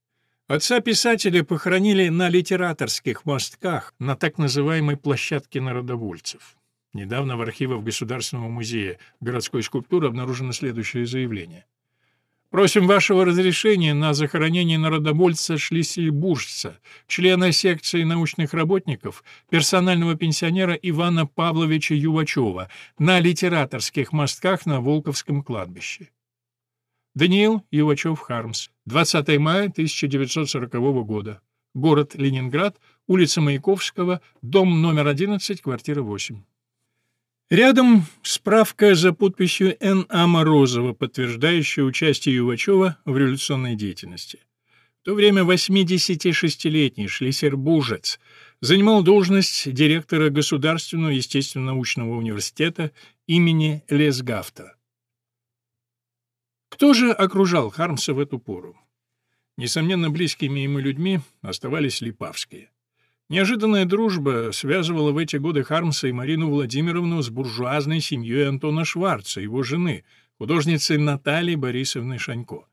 Отца писателя похоронили на литераторских мостках на так называемой площадке народовольцев. Недавно в архивах Государственного музея городской скульптуры обнаружено следующее заявление. Просим вашего разрешения на захоронение народовольца Шлиссельбуржца, члена секции научных работников, персонального пенсионера Ивана Павловича Ювачева на литераторских мостках на Волковском кладбище. Даниил Ювачев-Хармс. 20 мая 1940 года. Город Ленинград, улица Маяковского, дом номер 11, квартира 8. Рядом справка за подписью Н.А. Морозова, подтверждающая участие Ювачева в революционной деятельности. В то время 86-летний Шлиссербуржец занимал должность директора Государственного естественно-научного университета имени Лесгафта. Кто же окружал Хармса в эту пору? Несомненно, близкими ему людьми оставались Липавские. Неожиданная дружба связывала в эти годы Хармса и Марину Владимировну с буржуазной семьей Антона Шварца, его жены, художницы Натальи Борисовны Шанько.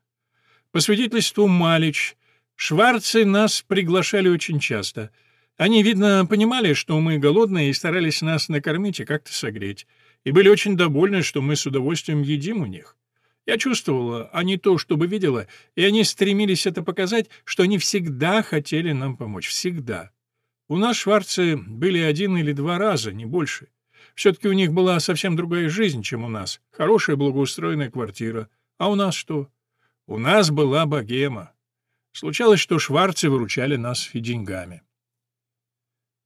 По свидетельству Малич, Шварцы нас приглашали очень часто. Они, видно, понимали, что мы голодные и старались нас накормить и как-то согреть, и были очень довольны, что мы с удовольствием едим у них. Я чувствовала, а не то, чтобы видела, и они стремились это показать, что они всегда хотели нам помочь. Всегда. У нас шварцы были один или два раза, не больше. Все-таки у них была совсем другая жизнь, чем у нас. Хорошая благоустроенная квартира. А у нас что? У нас была богема. Случалось, что шварцы выручали нас и деньгами.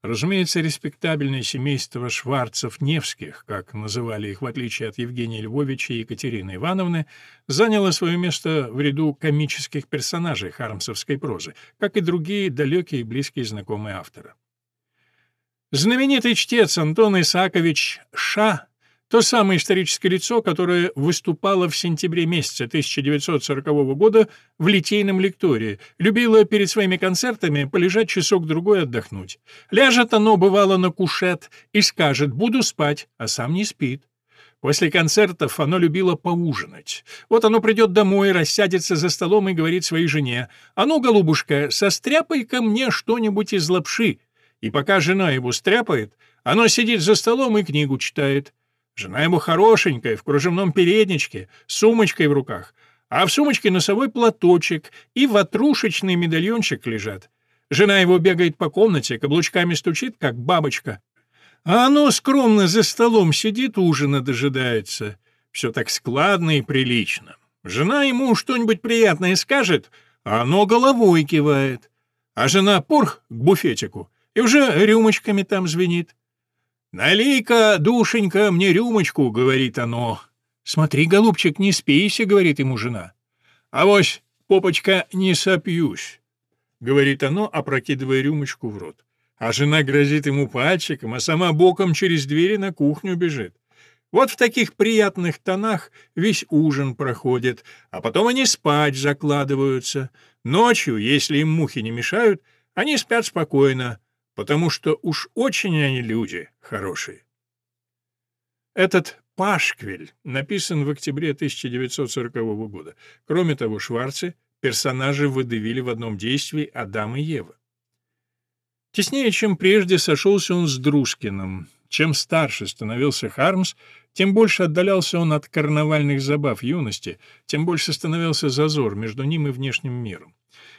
Разумеется, респектабельное семейство Шварцев-Невских, как называли их в отличие от Евгения Львовича и Екатерины Ивановны, заняло свое место в ряду комических персонажей хармсовской прозы, как и другие далекие и близкие знакомые автора. Знаменитый чтец Антон Исаакович Ша то самое историческое лицо, которое выступало в сентябре месяца 1940 года в литейном лектории, любило перед своими концертами полежать часок-другой отдохнуть. Ляжет оно, бывало, на кушет и скажет «буду спать», а сам не спит. После концертов оно любило поужинать. Вот оно придет домой, рассядется за столом и говорит своей жене «А ну, голубушка, состряпай-ка мне что-нибудь из лапши». И пока жена его стряпает, оно сидит за столом и книгу читает. Жена ему хорошенькая, в кружевном передничке, с сумочкой в руках, а в сумочке носовой платочек и ватрушечный медальончик лежат. Жена его бегает по комнате, каблучками стучит, как бабочка. А оно скромно за столом сидит, ужина дожидается. Все так складно и прилично. Жена ему что-нибудь приятное скажет, а оно головой кивает. А жена пурх к буфетику, и уже рюмочками там звенит. «Налей-ка, душенька, мне рюмочку», — говорит оно. «Смотри, голубчик, не спейся», — говорит ему жена. «Авось, попочка, не сопьюсь», — говорит оно, опрокидывая рюмочку в рот. А жена грозит ему пальчиком, а сама боком через двери на кухню бежит. Вот в таких приятных тонах весь ужин проходит, а потом они спать закладываются. Ночью, если им мухи не мешают, они спят спокойно, потому что уж очень они люди хорошие. Этот Пашквель написан в октябре 1940 года. Кроме того, Шварцы персонажи выдавили в одном действии Адам и Ева. Теснее, чем прежде, сошелся он с Дружкиным. Чем старше становился Хармс, тем больше отдалялся он от карнавальных забав юности, тем больше становился зазор между ним и внешним миром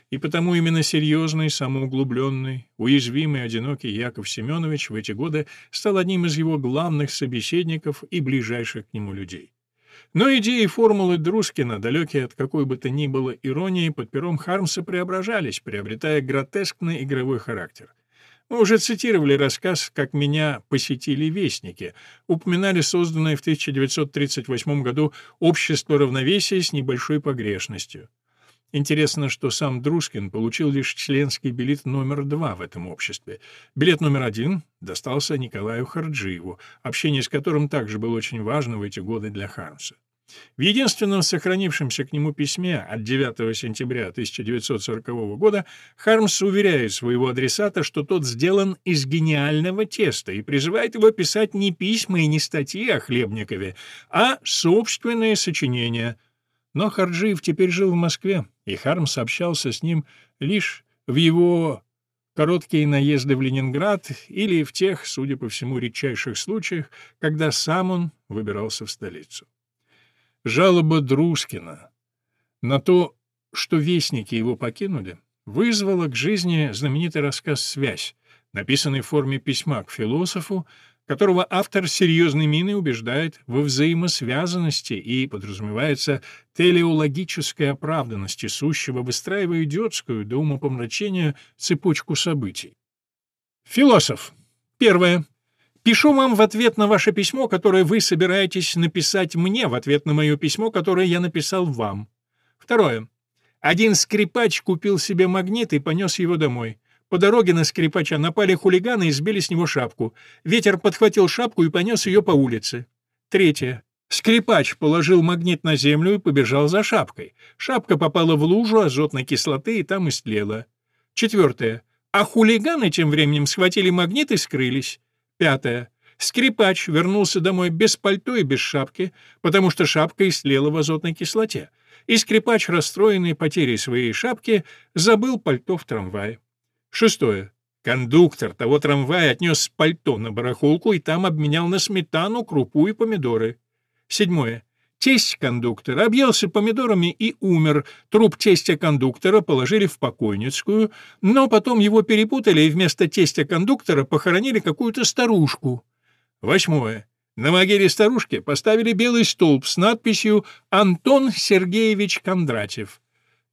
и потому именно серьезный, самоуглубленный, уязвимый, одинокий Яков Семенович в эти годы стал одним из его главных собеседников и ближайших к нему людей. Но идеи и формулы Друскина, далекие от какой бы то ни было иронии, под пером Хармса преображались, приобретая гротескный игровой характер. Мы уже цитировали рассказ «Как меня посетили вестники», упоминали созданное в 1938 году «Общество равновесия с небольшой погрешностью». Интересно, что сам Дружкин получил лишь членский билет номер два в этом обществе. Билет номер один достался Николаю Харджиеву, общение с которым также было очень важно в эти годы для Хармса. В единственном сохранившемся к нему письме от 9 сентября 1940 года Хармс уверяет своего адресата, что тот сделан из гениального теста и призывает его писать не письма и не статьи о Хлебникове, а собственные сочинения – но Харджиев теперь жил в Москве, и Хармс общался с ним лишь в его короткие наезды в Ленинград или в тех, судя по всему, редчайших случаях, когда сам он выбирался в столицу. Жалоба Друскина на то, что вестники его покинули, вызвала к жизни знаменитый рассказ «Связь», написанный в форме письма к философу, которого автор серьезной мины убеждает во взаимосвязанности и, подразумевается, телеологической оправданности сущего, выстраивая идиотскую до умопомрачения цепочку событий. Философ. Первое. Пишу вам в ответ на ваше письмо, которое вы собираетесь написать мне в ответ на мое письмо, которое я написал вам. Второе. Один скрипач купил себе магнит и понес его домой. По дороге на скрипача напали хулиганы и сбили с него шапку. Ветер подхватил шапку и понес ее по улице. Третье. Скрипач положил магнит на землю и побежал за шапкой. Шапка попала в лужу азотной кислоты и там истлела. Четвертое. А хулиганы тем временем схватили магнит и скрылись. Пятое. Скрипач вернулся домой без пальто и без шапки, потому что шапка истлела в азотной кислоте. И скрипач, расстроенный потерей своей шапки, забыл пальто в трамвае. Шестое. Кондуктор того трамвая отнес пальто на барахолку и там обменял на сметану, крупу и помидоры. Седьмое. Тесть кондуктора объелся помидорами и умер. Труп тестя кондуктора положили в покойницкую, но потом его перепутали и вместо тестя кондуктора похоронили какую-то старушку. Восьмое. На могиле старушки поставили белый столб с надписью «Антон Сергеевич Кондратьев».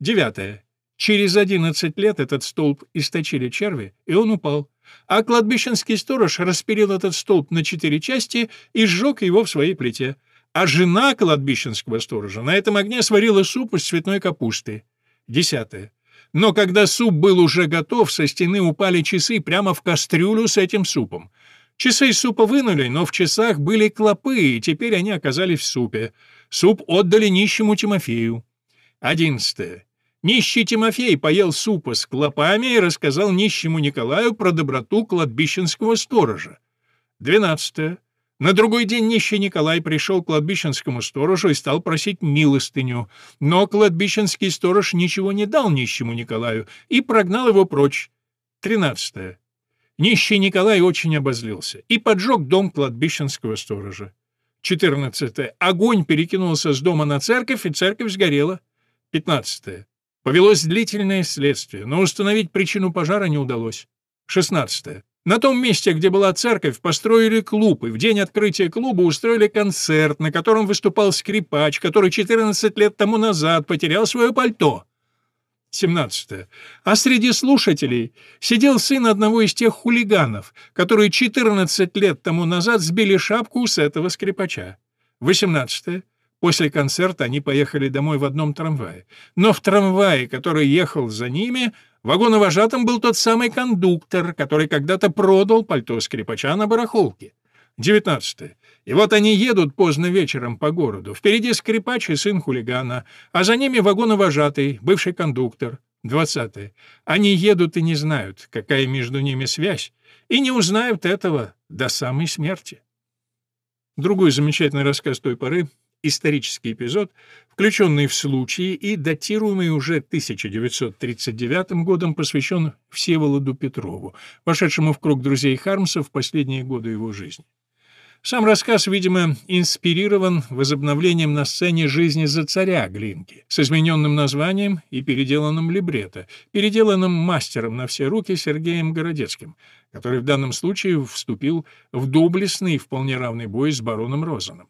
Девятое. Через одиннадцать лет этот столб источили черви, и он упал. А кладбищенский сторож распилил этот столб на четыре части и сжег его в своей плите. А жена кладбищенского сторожа на этом огне сварила суп из цветной капусты. Десятое. Но когда суп был уже готов, со стены упали часы прямо в кастрюлю с этим супом. Часы из супа вынули, но в часах были клопы, и теперь они оказались в супе. Суп отдали нищему Тимофею. Одиннадцатое. Нищий Тимофей поел супа с клопами и рассказал нищему Николаю про доброту кладбищенского сторожа. Двенадцатое. На другой день нищий Николай пришел к кладбищенскому сторожу и стал просить милостыню, но кладбищенский сторож ничего не дал нищему Николаю и прогнал его прочь. Тринадцатое. Нищий Николай очень обозлился и поджег дом кладбищенского сторожа. Четырнадцатое. Огонь перекинулся с дома на церковь, и церковь сгорела. Пятнадцатое. Повелось длительное следствие, но установить причину пожара не удалось. Шестнадцатое. На том месте, где была церковь, построили клуб, и в день открытия клуба устроили концерт, на котором выступал скрипач, который 14 лет тому назад потерял свое пальто. 17. А среди слушателей сидел сын одного из тех хулиганов, которые 14 лет тому назад сбили шапку с этого скрипача. 18. После концерта они поехали домой в одном трамвае. Но в трамвае, который ехал за ними, вагоновожатым был тот самый кондуктор, который когда-то продал пальто скрипача на барахолке. 19. И вот они едут поздно вечером по городу. Впереди скрипач и сын хулигана, а за ними вагоновожатый, бывший кондуктор. 20. Они едут и не знают, какая между ними связь, и не узнают этого до самой смерти. Другой замечательный рассказ той поры исторический эпизод, включенный в случаи и датируемый уже 1939 годом, посвящен Всеволоду Петрову, вошедшему в круг друзей Хармса в последние годы его жизни. Сам рассказ, видимо, инспирирован возобновлением на сцене жизни за царя Глинки с измененным названием и переделанным либретто, переделанным мастером на все руки Сергеем Городецким, который в данном случае вступил в доблестный и вполне равный бой с бароном Розаном.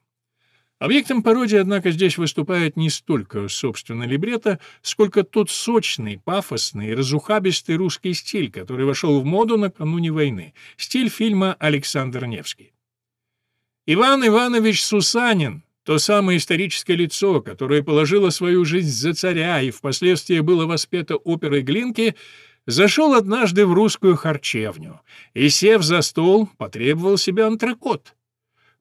Объектом пародии, однако, здесь выступает не столько, собственно, либретто, сколько тот сочный, пафосный, разухабистый русский стиль, который вошел в моду накануне войны, стиль фильма «Александр Невский». Иван Иванович Сусанин, то самое историческое лицо, которое положило свою жизнь за царя и впоследствии было воспето оперой Глинки, зашел однажды в русскую харчевню и, сев за стол, потребовал себе антрекот.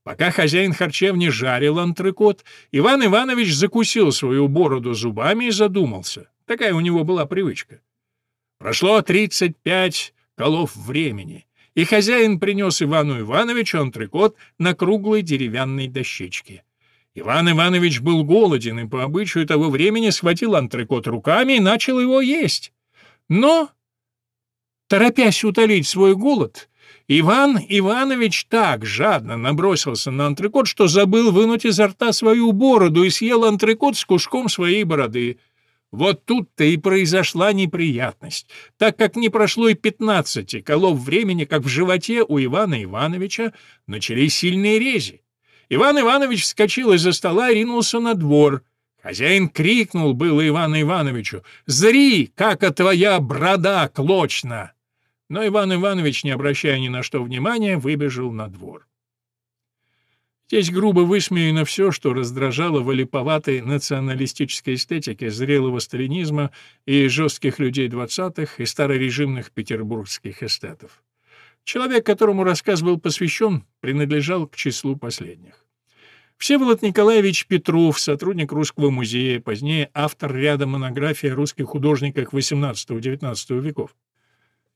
Пока хозяин харчевни жарил антрекот, Иван Иванович закусил свою бороду зубами и задумался. Такая у него была привычка. Прошло тридцать пять колов времени — и хозяин принес Ивану Ивановичу антрекот на круглой деревянной дощечке. Иван Иванович был голоден и по обычаю того времени схватил антрекот руками и начал его есть. Но, торопясь утолить свой голод, Иван Иванович так жадно набросился на антрекот, что забыл вынуть изо рта свою бороду и съел антрекот с куском своей бороды — вот тут-то и произошла неприятность, так как не прошло и пятнадцати колов времени, как в животе у Ивана Ивановича начались сильные рези. Иван Иванович вскочил из-за стола и ринулся на двор. Хозяин крикнул было Ивану Ивановичу «Зри, как твоя брода клочна!» Но Иван Иванович, не обращая ни на что внимания, выбежал на двор. Здесь грубо высмеяно все, что раздражало в олиповатой националистической эстетике зрелого сталинизма и жестких людей двадцатых и старорежимных петербургских эстетов. Человек, которому рассказ был посвящен, принадлежал к числу последних. Всеволод Николаевич Петров, сотрудник Русского музея, позднее автор ряда монографий о русских художниках XVIII-XIX веков.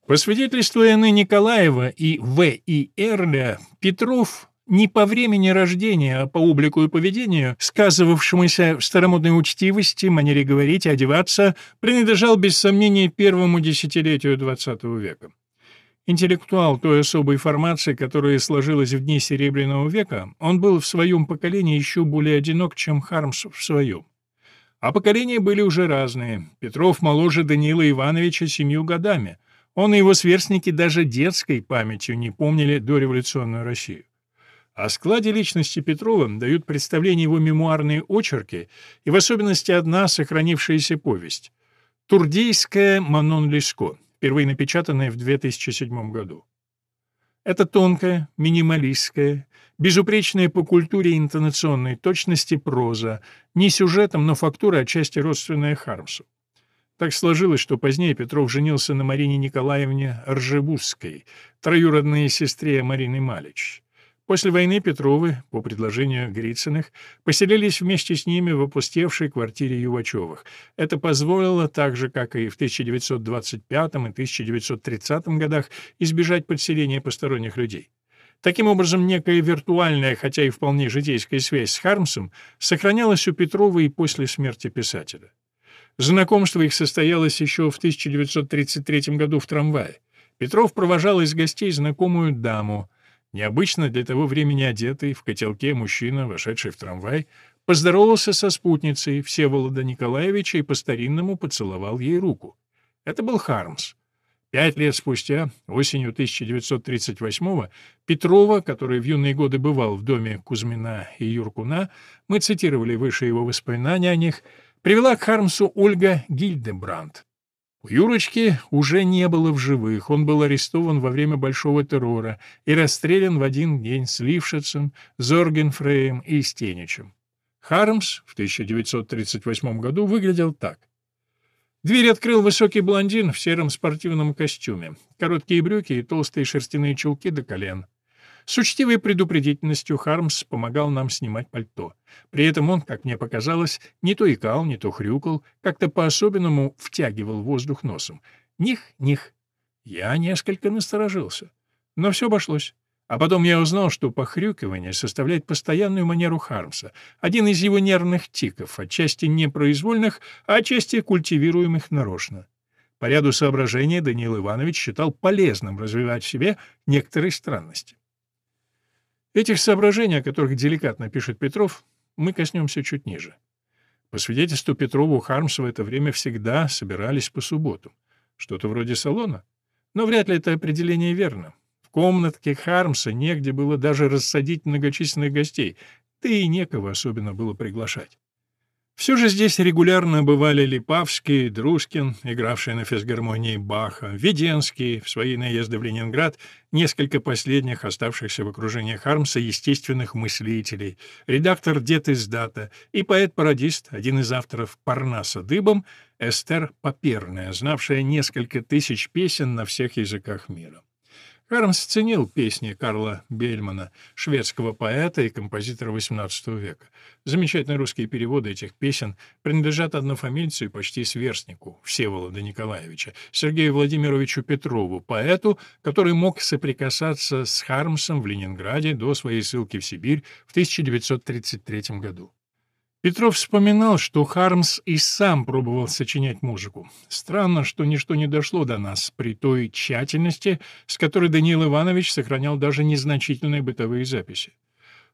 По свидетельству Н. Николаева и В. И. Эрля, Петров не по времени рождения, а по облику и поведению, сказывавшемуся в старомодной учтивости, манере говорить и одеваться, принадлежал без сомнения первому десятилетию XX века. Интеллектуал той особой формации, которая сложилась в дни Серебряного века, он был в своем поколении еще более одинок, чем Хармс в своем. А поколения были уже разные. Петров моложе Даниила Ивановича семью годами. Он и его сверстники даже детской памятью не помнили дореволюционную Россию. О складе личности Петрова дают представление его мемуарные очерки и в особенности одна сохранившаяся повесть «Турдейская Манон Леско», впервые напечатанная в 2007 году. Это тонкая, минималистская, безупречная по культуре и интонационной точности проза, не сюжетом, но фактура отчасти родственная Хармсу. Так сложилось, что позднее Петров женился на Марине Николаевне Ржевузской, троюродной сестре Марины Малич. После войны Петровы, по предложению Грицыных, поселились вместе с ними в опустевшей квартире Ювачевых. Это позволило, так же, как и в 1925 и 1930 годах, избежать подселения посторонних людей. Таким образом, некая виртуальная, хотя и вполне житейская связь с Хармсом сохранялась у Петрова и после смерти писателя. Знакомство их состоялось еще в 1933 году в трамвае. Петров провожал из гостей знакомую даму, Необычно для того времени одетый, в котелке мужчина, вошедший в трамвай, поздоровался со спутницей Всеволода Николаевича и по-старинному поцеловал ей руку. Это был Хармс. Пять лет спустя, осенью 1938-го, Петрова, который в юные годы бывал в доме Кузьмина и Юркуна, мы цитировали выше его воспоминания о них, привела к Хармсу Ольга Гильдебрандт. У Юрочки уже не было в живых, он был арестован во время Большого террора и расстрелян в один день с Лившицем, Зоргенфреем и Стеничем. Хармс в 1938 году выглядел так. Дверь открыл высокий блондин в сером спортивном костюме, короткие брюки и толстые шерстяные чулки до колен. С учтивой предупредительностью Хармс помогал нам снимать пальто. При этом он, как мне показалось, не то икал, не то хрюкал, как-то по-особенному втягивал воздух носом. Них, них. Я несколько насторожился. Но все обошлось. А потом я узнал, что похрюкивание составляет постоянную манеру Хармса, один из его нервных тиков, отчасти непроизвольных, а отчасти культивируемых нарочно. По ряду соображений Даниил Иванович считал полезным развивать в себе некоторые странности. Этих соображений, о которых деликатно пишет Петров, мы коснемся чуть ниже. По свидетельству Петрова, Хармс в это время всегда собирались по субботам. Что-то вроде салона? Но вряд ли это определение верно. В комнатке Хармса негде было даже рассадить многочисленных гостей, да и некого особенно было приглашать. Все же здесь регулярно бывали Липавский, Друскин, игравший на физгармонии Баха, Веденский в свои наезды в Ленинград, несколько последних оставшихся в окружении Хармса естественных мыслителей, редактор Дед издата и поэт-пародист, один из авторов «Парнаса дыбом», Эстер Паперная, знавшая несколько тысяч песен на всех языках мира. Хармс ценил песни Карла Бельмана, шведского поэта и композитора XVIII века. Замечательные русские переводы этих песен принадлежат однофамильцу и почти сверстнику Всеволода Николаевича, Сергею Владимировичу Петрову, поэту, который мог соприкасаться с Хармсом в Ленинграде до своей ссылки в Сибирь в 1933 году. Петров вспоминал, что Хармс и сам пробовал сочинять музыку. Странно, что ничто не дошло до нас при той тщательности, с которой Даниил Иванович сохранял даже незначительные бытовые записи.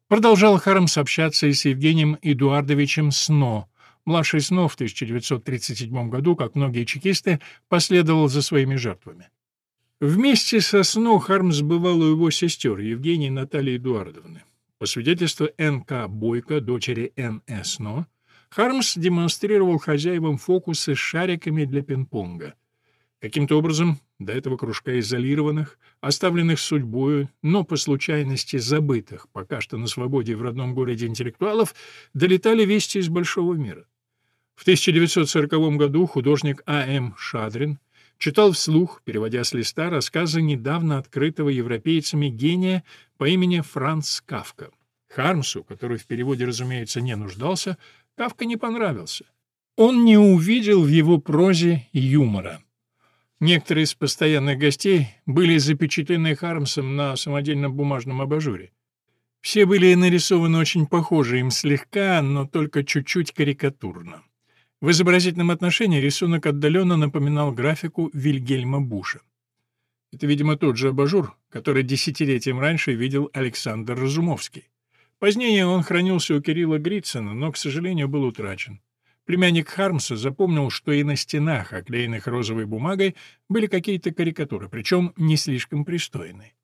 Продолжал Хармс общаться и с Евгением Эдуардовичем Сно. Младший Сно в 1937 году, как многие чекисты, последовал за своими жертвами. Вместе со Сно Хармс бывал у его сестер Евгении Натальи Эдуардовны. По свидетельству Н.К. Бойко, дочери Н.С. Но, Хармс демонстрировал хозяевам фокусы с шариками для пинг-понга. Каким-то образом до этого кружка изолированных, оставленных судьбою, но по случайности забытых, пока что на свободе в родном городе интеллектуалов, долетали вести из большого мира. В 1940 году художник А.М. Шадрин читал вслух, переводя с листа, рассказы недавно открытого европейцами гения по имени Франц Кавка. Хармсу, который в переводе, разумеется, не нуждался, Кавка не понравился. Он не увидел в его прозе юмора. Некоторые из постоянных гостей были запечатлены Хармсом на самодельном бумажном абажуре. Все были нарисованы очень похожи им слегка, но только чуть-чуть карикатурно. В изобразительном отношении рисунок отдаленно напоминал графику Вильгельма Буша. Это, видимо, тот же абажур, который десятилетием раньше видел Александр Разумовский. Позднее он хранился у Кирилла Грицына, но, к сожалению, был утрачен. Племянник Хармса запомнил, что и на стенах, оклеенных розовой бумагой, были какие-то карикатуры, причем не слишком пристойные.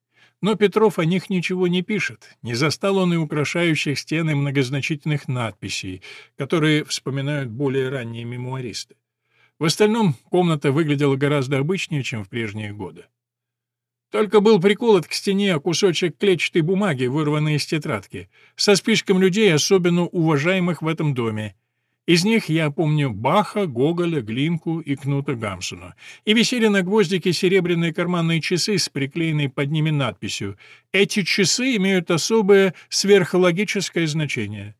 Но Петров о них ничего не пишет, не застал он и украшающих стены многозначительных надписей, которые вспоминают более ранние мемуаристы. В остальном комната выглядела гораздо обычнее, чем в прежние годы. Только был приколот к стене кусочек клетчатой бумаги, вырванный из тетрадки, со списком людей, особенно уважаемых в этом доме, Из них я помню Баха, Гоголя, Глинку и Кнута Гамсуна. И висели на гвоздике серебряные карманные часы с приклеенной под ними надписью «Эти часы имеют особое сверхлогическое значение».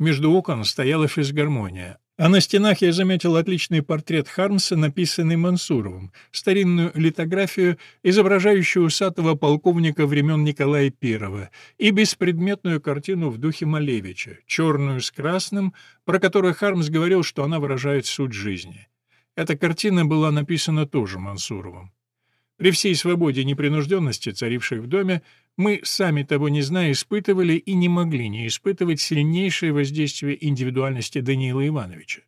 Между окон стояла физгармония, а на стенах я заметил отличный портрет Хармса, написанный Мансуровым, старинную литографию, изображающую усатого полковника времен Николая I, и беспредметную картину в духе Малевича, черную с красным, про которую Хармс говорил, что она выражает суть жизни. Эта картина была написана тоже Мансуровым. При всей свободе и непринужденности, царившей в доме, мы, сами того не зная, испытывали и не могли не испытывать сильнейшее воздействие индивидуальности Даниила Ивановича.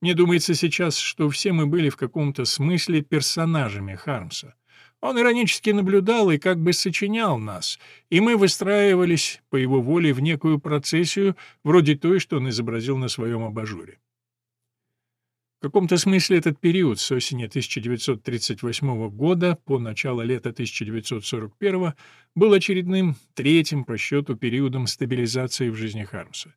Мне думается сейчас, что все мы были в каком-то смысле персонажами Хармса. Он иронически наблюдал и как бы сочинял нас, и мы выстраивались по его воле в некую процессию, вроде той, что он изобразил на своем абажуре. В каком-то смысле этот период с осени 1938 года по начало лета 1941 был очередным, третьим по счету периодом стабилизации в жизни Хармса.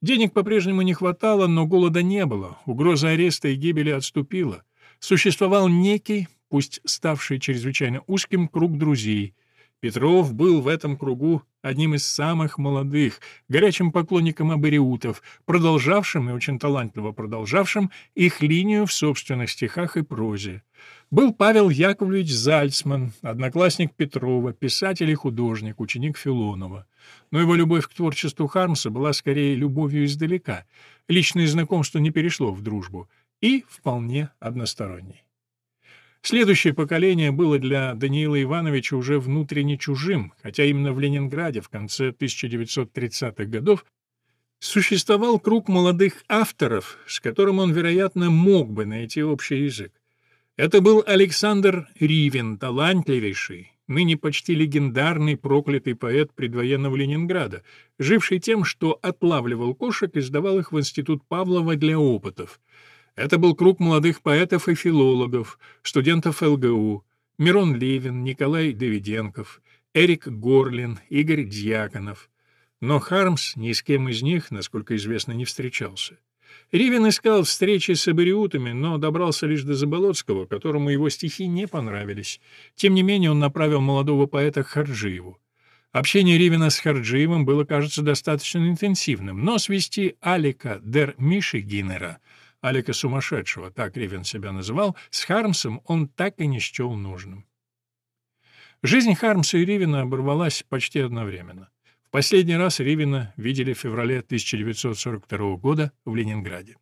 Денег по-прежнему не хватало, но голода не было, угроза ареста и гибели отступила. Существовал некий, пусть ставший чрезвычайно узким, круг друзей — Петров был в этом кругу одним из самых молодых, горячим поклонником абориутов, продолжавшим и очень талантливо продолжавшим их линию в собственных стихах и прозе. Был Павел Яковлевич Зальцман, одноклассник Петрова, писатель и художник, ученик Филонова. Но его любовь к творчеству Хармса была скорее любовью издалека, личное знакомство не перешло в дружбу, и вполне односторонней. Следующее поколение было для Даниила Ивановича уже внутренне чужим, хотя именно в Ленинграде в конце 1930-х годов существовал круг молодых авторов, с которым он, вероятно, мог бы найти общий язык. Это был Александр Ривин, талантливейший, ныне почти легендарный проклятый поэт предвоенного Ленинграда, живший тем, что отлавливал кошек и сдавал их в Институт Павлова для опытов. Это был круг молодых поэтов и филологов, студентов ЛГУ, Мирон Левин, Николай Давиденков, Эрик Горлин, Игорь Дьяконов. Но Хармс ни с кем из них, насколько известно, не встречался. Ривен искал встречи с абориутами, но добрался лишь до Заболоцкого, которому его стихи не понравились. Тем не менее он направил молодого поэта Харджиеву. Общение Ривина с Харджиевым было, кажется, достаточно интенсивным, но свести Алика дер Миши Гиннера Алика Сумасшедшего, так Ривен себя называл, с Хармсом он так и не счел нужным. Жизнь Хармса и Ривина оборвалась почти одновременно. В последний раз Ривина видели в феврале 1942 года в Ленинграде.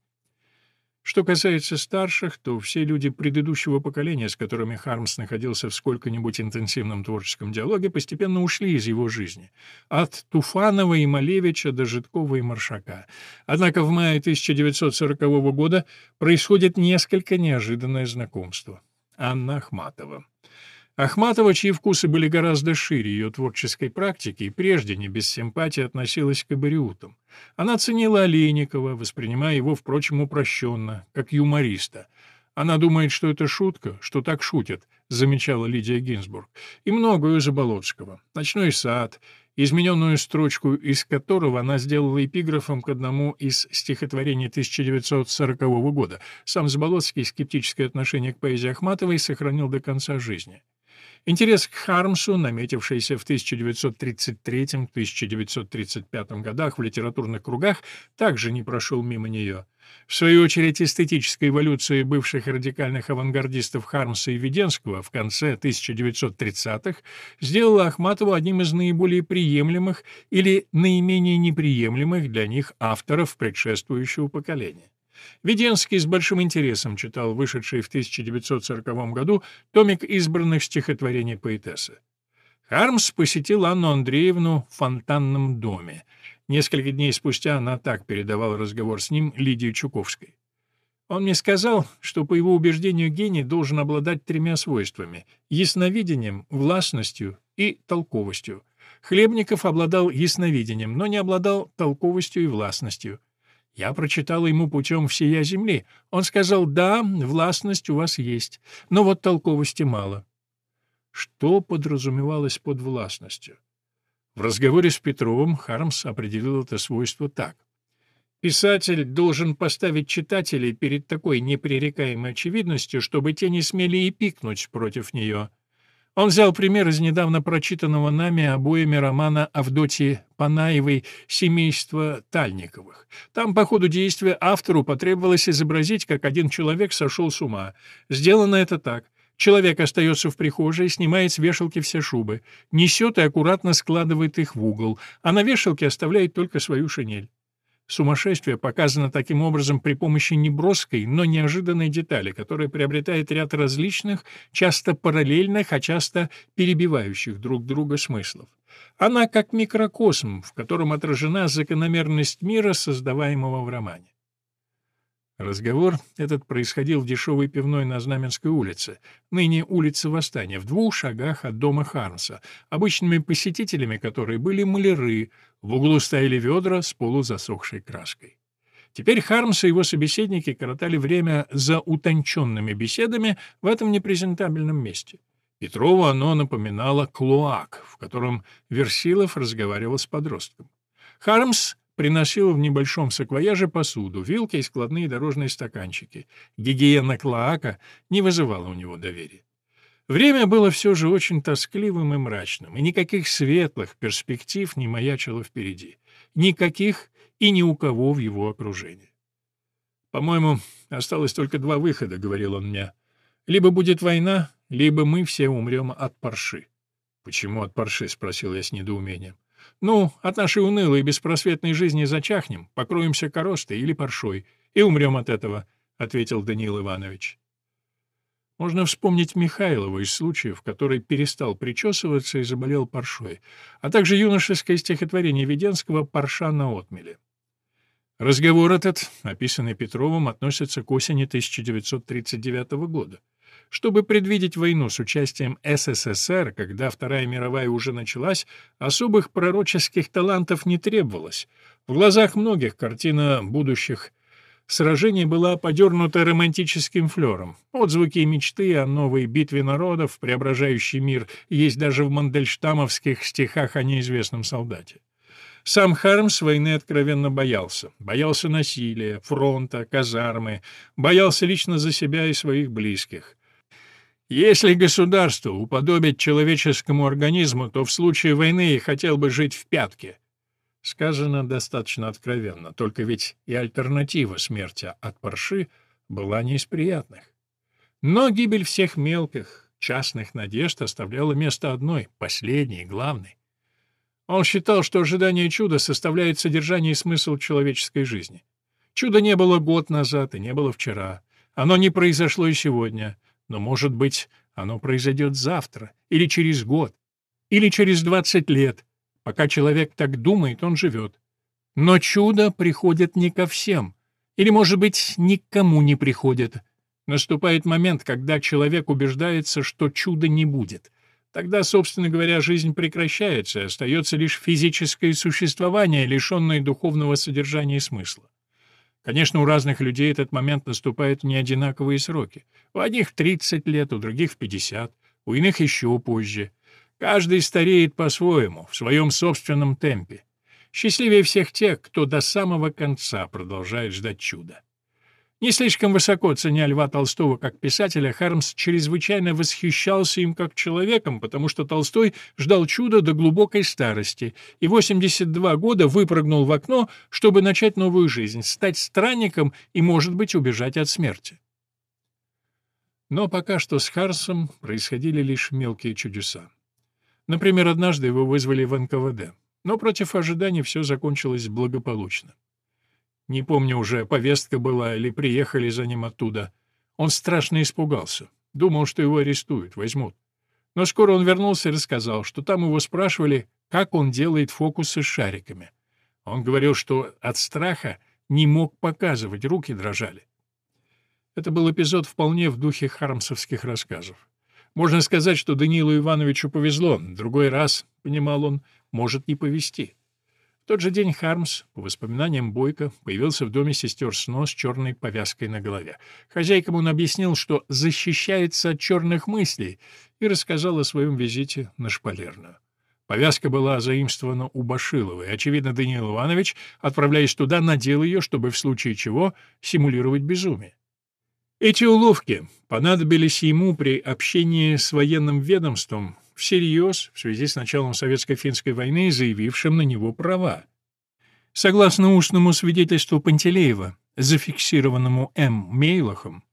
Что касается старших, то все люди предыдущего поколения, с которыми Хармс находился в сколько-нибудь интенсивном творческом диалоге, постепенно ушли из его жизни. От Туфанова и Малевича до Житкова и Маршака. Однако в мае 1940 года происходит несколько неожиданное знакомство. Анна Ахматова. Ахматова, чьи вкусы были гораздо шире ее творческой практики, и прежде не без симпатии относилась к абориутам. Она ценила Олейникова, воспринимая его, впрочем, упрощенно, как юмориста. Она думает, что это шутка, что так шутят, замечала Лидия Гинзбург. И многое Заболоцкого. «Ночной сад», измененную строчку из которого она сделала эпиграфом к одному из стихотворений 1940 года. Сам Заболоцкий скептическое отношение к поэзии Ахматовой сохранил до конца жизни. Интерес к Хармсу, наметившийся в 1933-1935 годах в литературных кругах, также не прошел мимо нее. В свою очередь, эстетическая эволюция бывших радикальных авангардистов Хармса и Веденского в конце 1930-х сделала Ахматову одним из наиболее приемлемых или наименее неприемлемых для них авторов предшествующего поколения. Веденский с большим интересом читал вышедший в 1940 году томик избранных стихотворений поэтессы. Хармс посетил Анну Андреевну в фонтанном доме. Несколько дней спустя она так передавала разговор с ним Лидии Чуковской. Он мне сказал, что, по его убеждению, гений должен обладать тремя свойствами — ясновидением, властностью и толковостью. Хлебников обладал ясновидением, но не обладал толковостью и властностью. Я прочитал ему путем всея земли. Он сказал, да, властность у вас есть, но вот толковости мало. Что подразумевалось под властностью? В разговоре с Петровым Хармс определил это свойство так. Писатель должен поставить читателей перед такой непререкаемой очевидностью, чтобы те не смели и пикнуть против нее. Он взял пример из недавно прочитанного нами обоими романа Авдотьи Панаевой «Семейство Тальниковых». Там по ходу действия автору потребовалось изобразить, как один человек сошел с ума. Сделано это так. Человек остается в прихожей, снимает с вешалки все шубы, несет и аккуратно складывает их в угол, а на вешалке оставляет только свою шинель. Сумасшествие показано таким образом при помощи неброской, но неожиданной детали, которая приобретает ряд различных, часто параллельных, а часто перебивающих друг друга смыслов. Она как микрокосм, в котором отражена закономерность мира, создаваемого в романе. Разговор этот происходил в дешевой пивной на Знаменской улице, ныне улица Восстания, в двух шагах от дома Харнса, обычными посетителями которой были маляры, в углу стояли ведра с полузасохшей краской. Теперь Хармс и его собеседники коротали время за утонченными беседами в этом непрезентабельном месте. Петрову оно напоминало клоак, в котором Версилов разговаривал с подростком. Хармс приносил в небольшом саквояже посуду, вилки и складные дорожные стаканчики. Гигиена клоака не вызывала у него доверия. Время было все же очень тоскливым и мрачным, и никаких светлых перспектив не маячило впереди. Никаких и ни у кого в его окружении. «По-моему, осталось только два выхода», — говорил он мне. «Либо будет война, либо мы все умрем от парши». «Почему от парши?» — спросил я с недоумением. Ну, от нашей унылой и беспросветной жизни зачахнем, покроемся коростой или паршой и умрем от этого», — ответил Даниил Иванович. Можно вспомнить Михайлова из случаев, который перестал причесываться и заболел паршой, а также юношеское стихотворение Веденского «Парша на отмеле». Разговор этот, описанный Петровым, относится к осени 1939 года. Чтобы предвидеть войну с участием СССР, когда Вторая мировая уже началась, особых пророческих талантов не требовалось. В глазах многих картина будущих сражений была подернута романтическим флером. Отзвуки и мечты о новой битве народов, преображающий мир, есть даже в мандельштамовских стихах о неизвестном солдате. Сам Хармс войны откровенно боялся. Боялся насилия, фронта, казармы, боялся лично за себя и своих близких. Если государство уподобить человеческому организму, то в случае войны хотел бы жить в пятке. Сказано достаточно откровенно, только ведь и альтернатива смерти от парши была не из приятных. Но гибель всех мелких, частных надежд оставляла место одной, последней, главной. Он считал, что ожидание чуда составляет содержание и смысл человеческой жизни. Чуда не было год назад и не было вчера. Оно не произошло и сегодня. Но, может быть, оно произойдет завтра, или через год, или через 20 лет. Пока человек так думает, он живет. Но чудо приходит не ко всем, или, может быть, никому не приходит. Наступает момент, когда человек убеждается, что чуда не будет. Тогда, собственно говоря, жизнь прекращается, остается лишь физическое существование, лишенное духовного содержания и смысла. Конечно, у разных людей этот момент наступает в неодинаковые сроки. У одних в 30 лет, у других в 50, у иных еще позже. Каждый стареет по-своему, в своем собственном темпе. Счастливее всех тех, кто до самого конца продолжает ждать чуда. Не слишком высоко ценя Льва Толстого как писателя, Хармс чрезвычайно восхищался им как человеком, потому что Толстой ждал чуда до глубокой старости и 82 года выпрыгнул в окно, чтобы начать новую жизнь, стать странником и, может быть, убежать от смерти. Но пока что с Хармсом происходили лишь мелкие чудеса. Например, однажды его вызвали в НКВД, но против ожиданий все закончилось благополучно. Не помню уже, повестка была или приехали за ним оттуда. Он страшно испугался. Думал, что его арестуют, возьмут. Но скоро он вернулся и рассказал, что там его спрашивали, как он делает фокусы с шариками. Он говорил, что от страха не мог показывать, руки дрожали. Это был эпизод вполне в духе хармсовских рассказов. Можно сказать, что Данилу Ивановичу повезло, другой раз, понимал он, может не повезти тот же день Хармс, по воспоминаниям Бойко, появился в доме сестер Сно с черной повязкой на голове. Хозяйкам он объяснил, что защищается от черных мыслей, и рассказал о своем визите на шпалерную. Повязка была заимствована у Башилова, и, очевидно, Даниил Иванович, отправляясь туда, надел ее, чтобы в случае чего симулировать безумие. Эти уловки понадобились ему при общении с военным ведомством всерьез в связи с началом Советско-финской войны, заявившим на него права. Согласно устному свидетельству Пантелеева, зафиксированному М. Мейлахом,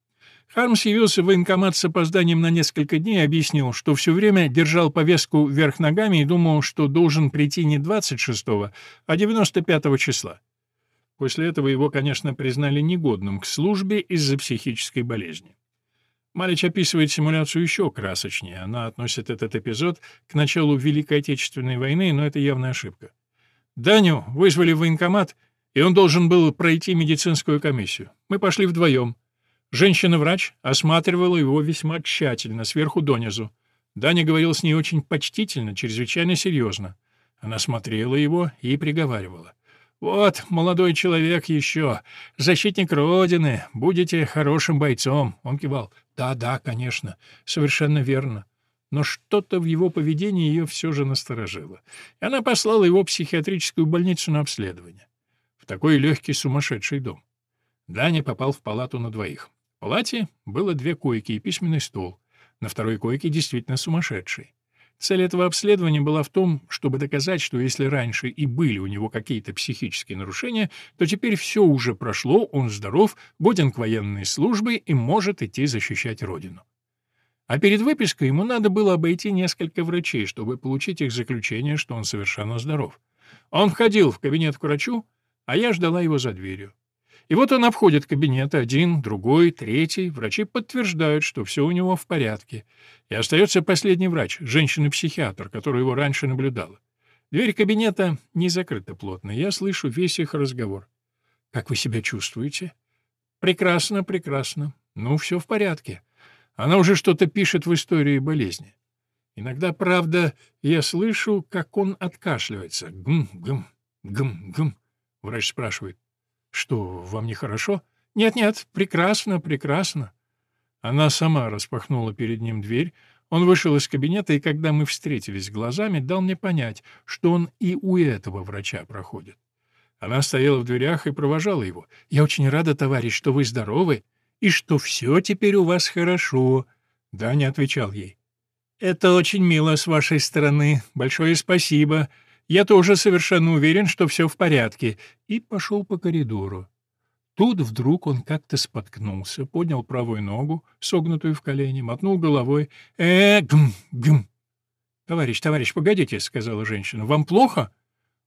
Хармс явился в военкомат с опозданием на несколько дней и объяснил, что все время держал повестку вверх ногами и думал, что должен прийти не 26-го, а 95-го числа. После этого его, конечно, признали негодным к службе из-за психической болезни. Малич описывает симуляцию еще красочнее. Она относит этот эпизод к началу Великой Отечественной войны, но это явная ошибка. Даню вызвали в военкомат, и он должен был пройти медицинскую комиссию. Мы пошли вдвоем. Женщина-врач осматривала его весьма тщательно, сверху донизу. Даня говорил с ней очень почтительно, чрезвычайно серьезно. Она смотрела его и приговаривала. «Вот, молодой человек еще, защитник Родины, будете хорошим бойцом». Он кивал. «Да, да, конечно, совершенно верно». Но что-то в его поведении ее все же насторожило. И она послала его в психиатрическую больницу на обследование. В такой легкий сумасшедший дом. Даня попал в палату на двоих палате было две койки и письменный стол. На второй койке действительно сумасшедший. Цель этого обследования была в том, чтобы доказать, что если раньше и были у него какие-то психические нарушения, то теперь все уже прошло, он здоров, годен к военной службе и может идти защищать Родину. А перед выпиской ему надо было обойти несколько врачей, чтобы получить их заключение, что он совершенно здоров. Он входил в кабинет к врачу, а я ждала его за дверью. И вот он обходит кабинет один, другой, третий. Врачи подтверждают, что все у него в порядке. И остается последний врач, женщина-психиатр, которая его раньше наблюдала. Дверь кабинета не закрыта плотно. Я слышу весь их разговор. «Как вы себя чувствуете?» «Прекрасно, прекрасно. Ну, все в порядке. Она уже что-то пишет в истории болезни. Иногда, правда, я слышу, как он откашливается. Гм-гм, гм-гм. Врач спрашивает. «Что, вам нехорошо?» «Нет-нет, прекрасно, прекрасно». Она сама распахнула перед ним дверь, он вышел из кабинета, и когда мы встретились глазами, дал мне понять, что он и у этого врача проходит. Она стояла в дверях и провожала его. «Я очень рада, товарищ, что вы здоровы и что все теперь у вас хорошо». Даня отвечал ей. «Это очень мило с вашей стороны. Большое спасибо. Я тоже совершенно уверен, что все в порядке, и пошел по коридору. Тут вдруг он как-то споткнулся, поднял правую ногу, согнутую в колени, мотнул головой. э гм, гм. «Товарищ, товарищ, погодите», — сказала женщина. «Вам плохо?»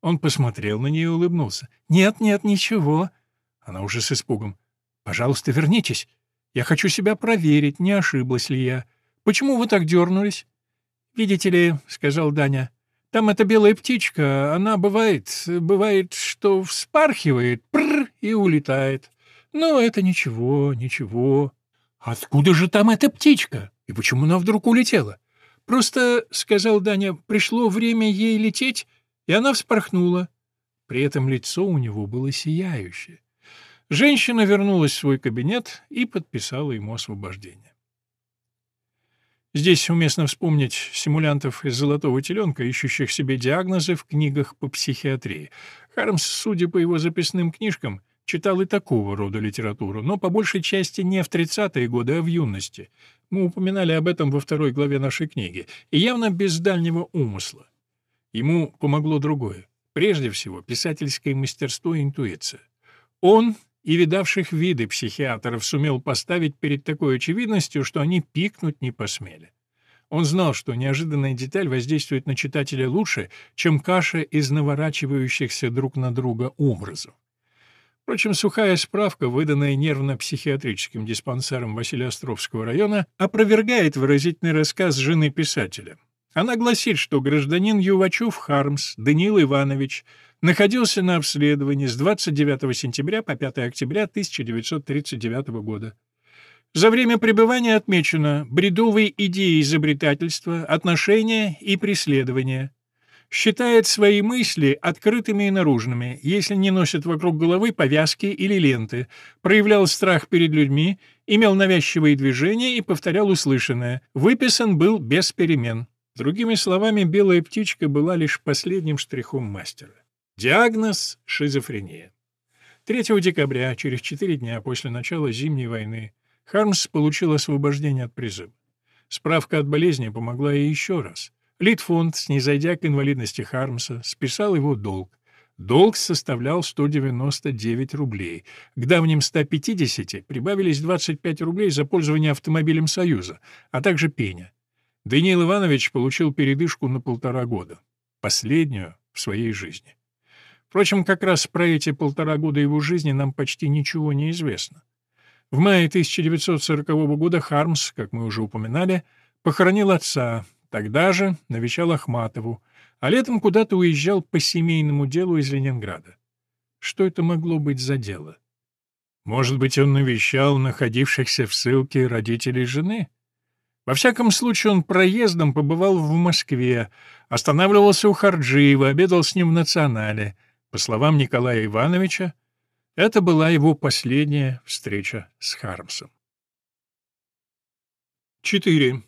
Он посмотрел на нее и улыбнулся. «Нет, нет, ничего». Она уже с испугом. «Пожалуйста, вернитесь. Я хочу себя проверить, не ошиблась ли я. Почему вы так дернулись?» «Видите ли», — сказал Даня, там эта белая птичка, она бывает, бывает, что вспархивает, прр, и улетает. Но это ничего, ничего. Откуда же там эта птичка? И почему она вдруг улетела? Просто, — сказал Даня, — пришло время ей лететь, и она вспорхнула. При этом лицо у него было сияющее. Женщина вернулась в свой кабинет и подписала ему освобождение. Здесь уместно вспомнить симулянтов из «Золотого теленка», ищущих себе диагнозы в книгах по психиатрии. Хармс, судя по его записным книжкам, читал и такого рода литературу, но по большей части не в 30-е годы, а в юности. Мы упоминали об этом во второй главе нашей книги, и явно без дальнего умысла. Ему помогло другое. Прежде всего, писательское мастерство и интуиция. Он и видавших виды психиатров сумел поставить перед такой очевидностью, что они пикнуть не посмели. Он знал, что неожиданная деталь воздействует на читателя лучше, чем каша из наворачивающихся друг на друга образов. Впрочем, сухая справка, выданная нервно-психиатрическим диспансером Василия Островского района, опровергает выразительный рассказ жены писателя. Она гласит, что гражданин Ювачев Хармс Даниил Иванович находился на обследовании с 29 сентября по 5 октября 1939 года. За время пребывания отмечено бредовые идеи изобретательства, отношения и преследования. Считает свои мысли открытыми и наружными, если не носит вокруг головы повязки или ленты, проявлял страх перед людьми, имел навязчивые движения и повторял услышанное, выписан был без перемен. Другими словами, белая птичка была лишь последним штрихом мастера. Диагноз — шизофрения. 3 декабря, через четыре дня после начала Зимней войны, Хармс получил освобождение от призыва. Справка от болезни помогла ей еще раз. Литфонд, снизойдя к инвалидности Хармса, списал его долг. Долг составлял 199 рублей. К давним 150 прибавились 25 рублей за пользование автомобилем «Союза», а также пеня. Даниил Иванович получил передышку на полтора года. Последнюю в своей жизни. Впрочем, как раз про эти полтора года его жизни нам почти ничего не известно. В мае 1940 года Хармс, как мы уже упоминали, похоронил отца, тогда же навещал Ахматову, а летом куда-то уезжал по семейному делу из Ленинграда. Что это могло быть за дело? Может быть, он навещал находившихся в ссылке родителей жены? Во всяком случае, он проездом побывал в Москве, останавливался у Харджиева, обедал с ним в «Национале». По словам Николая Ивановича, это была его последняя встреча с Хармсом. 4.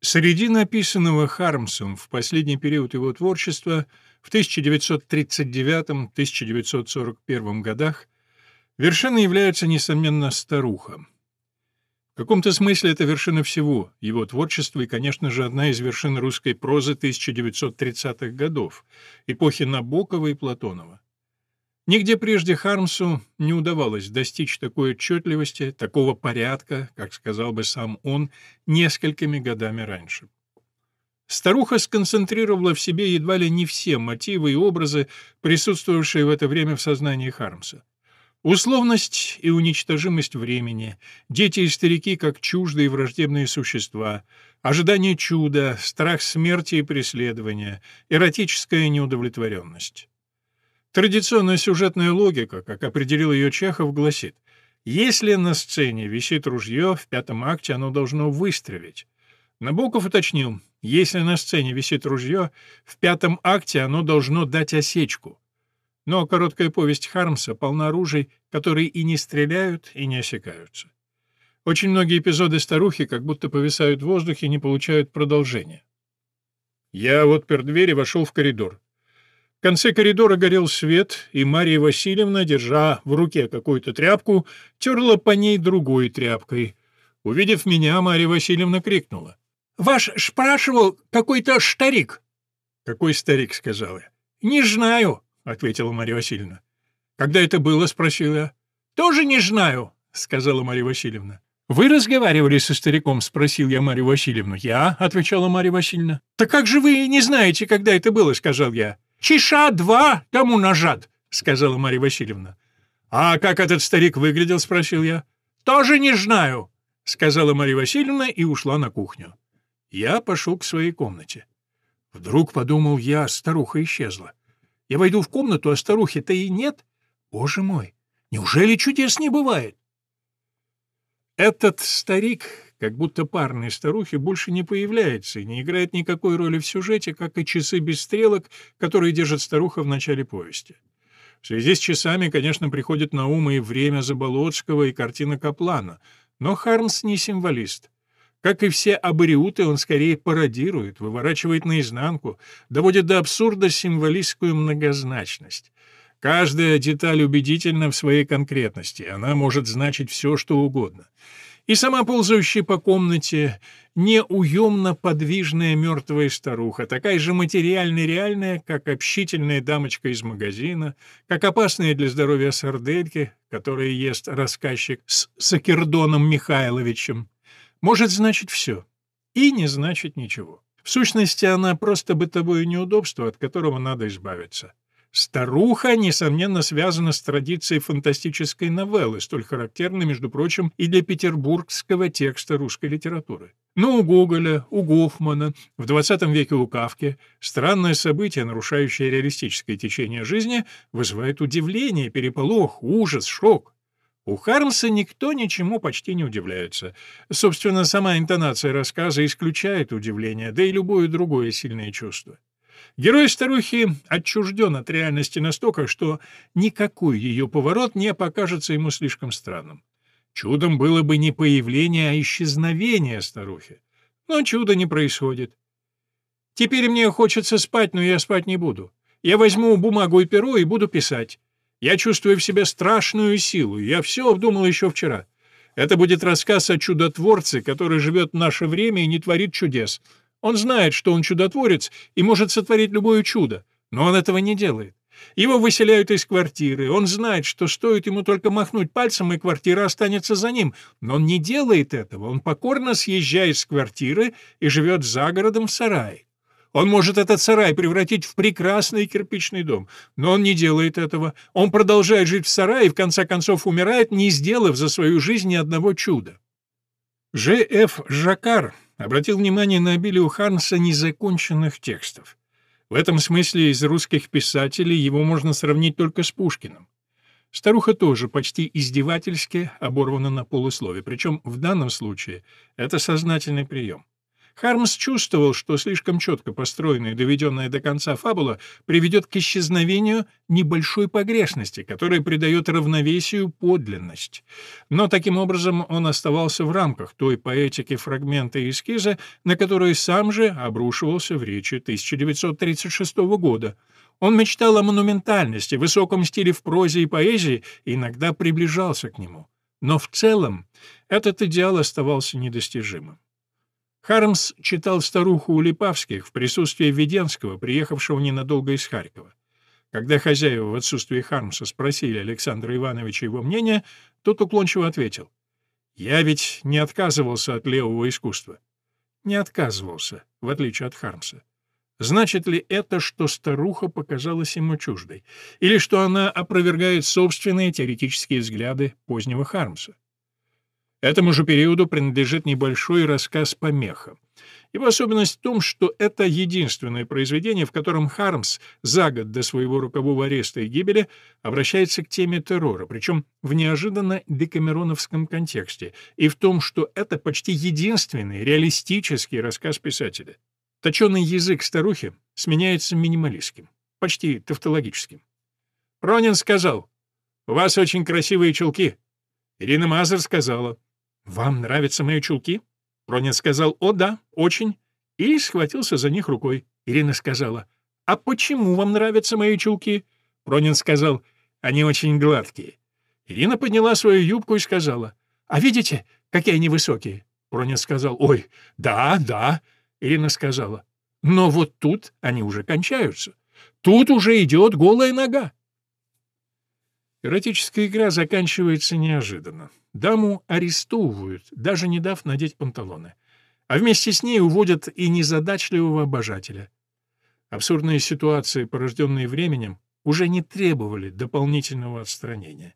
Среди написанного Хармсом в последний период его творчества в 1939-1941 годах вершиной является, несомненно, «Старуха». Каком-то смысле это вершина всего его творчества и, конечно же, одна из вершин русской прозы 1930-х годов, эпохи Набокова и Платонова. Нигде прежде Хармсу не удавалось достичь такой отчетливости, такого порядка, как сказал бы сам он, несколькими годами раньше. Старуха сконцентрировала в себе едва ли не все мотивы и образы, присутствовавшие в это время в сознании Хармса. Условность и уничтожимость времени, дети и старики как чуждые и враждебные существа, ожидание чуда, страх смерти и преследования, эротическая неудовлетворенность. Традиционная сюжетная логика, как определил ее Чехов, гласит, если на сцене висит ружье, в пятом акте оно должно выстрелить. Набоков уточнил, если на сцене висит ружье, в пятом акте оно должно дать осечку. Но короткая повесть Хармса полна оружий, которые и не стреляют, и не осекаются. Очень многие эпизоды старухи как будто повисают в воздухе и не получают продолжения. Я отпер дверь и вошел в коридор. В конце коридора горел свет, и Мария Васильевна, держа в руке какую-то тряпку, терла по ней другой тряпкой. Увидев меня, Мария Васильевна крикнула. «Ваш спрашивал какой-то старик». «Какой старик?» — сказал я. «Не знаю», — ответила Мария Васильевна. «Когда это было?» — спросил я. «Тоже не знаю», — сказала Мария Васильевна. «Вы разговаривали со стариком?» — спросил я Марию Васильевну. «Я», — отвечала Мария Васильевна. «Так как же вы не знаете, когда это было?» — сказал я. «Часа два тому нажат», — сказала Марья Васильевна. «А как этот старик выглядел?» — спросил я. «Тоже не знаю», — сказала Марья Васильевна и ушла на кухню. Я пошел к своей комнате. Вдруг подумал я, старуха исчезла. Я войду в комнату, а старухи-то и нет. Боже мой, неужели чудес не бывает? Этот старик, как будто парные старухи, больше не появляется и не играет никакой роли в сюжете, как и часы без стрелок, которые держит старуха в начале повести. В связи с часами, конечно, приходит на ум и время Заболоцкого, и картина Каплана, но Хармс не символист. Как и все абориуты, он скорее пародирует, выворачивает наизнанку, доводит до абсурда символистскую многозначность. Каждая деталь убедительна в своей конкретности, она может значить все, что угодно. И сама ползающая по комнате неуемно подвижная мертвая старуха, такая же материально-реальная, как общительная дамочка из магазина, как опасная для здоровья сардельки, которая ест рассказчик с Сакердоном Михайловичем, может значить все и не значит ничего. В сущности, она просто бытовое неудобство, от которого надо избавиться. Старуха, несомненно, связана с традицией фантастической новеллы, столь характерной, между прочим, и для петербургского текста русской литературы. Но у Гоголя, у Гофмана, в XX веке у Кавки странное событие, нарушающее реалистическое течение жизни, вызывает удивление, переполох, ужас, шок. У Хармса никто ничему почти не удивляется. Собственно, сама интонация рассказа исключает удивление, да и любое другое сильное чувство. Герой старухи отчужден от реальности настолько, что никакой ее поворот не покажется ему слишком странным. Чудом было бы не появление, а исчезновение старухи. Но чудо не происходит. Теперь мне хочется спать, но я спать не буду. Я возьму бумагу и перо и буду писать. Я чувствую в себе страшную силу, я все обдумал еще вчера. Это будет рассказ о чудотворце, который живет в наше время и не творит чудес. Он знает, что он чудотворец и может сотворить любое чудо, но он этого не делает. Его выселяют из квартиры, он знает, что стоит ему только махнуть пальцем, и квартира останется за ним, но он не делает этого, он покорно съезжает с квартиры и живет за городом в сарае. Он может этот сарай превратить в прекрасный кирпичный дом, но он не делает этого. Он продолжает жить в сарае и в конце концов умирает, не сделав за свою жизнь ни одного чуда. Ж. Ф. Жакар обратил внимание на обилие у Харнса незаконченных текстов. В этом смысле из русских писателей его можно сравнить только с Пушкиным. Старуха тоже почти издевательски оборвана на полуслове, причем в данном случае это сознательный прием. Хармс чувствовал, что слишком четко построенная и доведенная до конца фабула приведет к исчезновению небольшой погрешности, которая придает равновесию подлинность. Но таким образом он оставался в рамках той поэтики фрагмента и эскиза, на которую сам же обрушивался в речи 1936 года. Он мечтал о монументальности, высоком стиле в прозе и поэзии и иногда приближался к нему. Но в целом этот идеал оставался недостижимым. Хармс читал «Старуху у Липавских» в присутствии Веденского, приехавшего ненадолго из Харькова. Когда хозяева в отсутствии Хармса спросили Александра Ивановича его мнение, тот уклончиво ответил. «Я ведь не отказывался от левого искусства». Не отказывался, в отличие от Хармса. Значит ли это, что старуха показалась ему чуждой? Или что она опровергает собственные теоретические взгляды позднего Хармса? Этому же периоду принадлежит небольшой рассказ «Помеха». Его особенность в том, что это единственное произведение, в котором Хармс за год до своего рокового ареста и гибели обращается к теме террора, причем в неожиданно декамероновском контексте, и в том, что это почти единственный реалистический рассказ писателя. Точеный язык старухи сменяется минималистским, почти тавтологическим. Пронин сказал, «У вас очень красивые чулки». Ирина Мазер сказала, «Вам нравятся мои чулки?» Пронин сказал «О, да, очень», и схватился за них рукой. Ирина сказала «А почему вам нравятся мои чулки?» Пронин сказал «Они очень гладкие». Ирина подняла свою юбку и сказала «А видите, какие они высокие?» Пронин сказал «Ой, да, да». Ирина сказала «Но вот тут они уже кончаются. Тут уже идет голая нога». Эротическая игра заканчивается неожиданно. Даму арестовывают, даже не дав надеть панталоны. А вместе с ней уводят и незадачливого обожателя. Абсурдные ситуации, порожденные временем, уже не требовали дополнительного отстранения.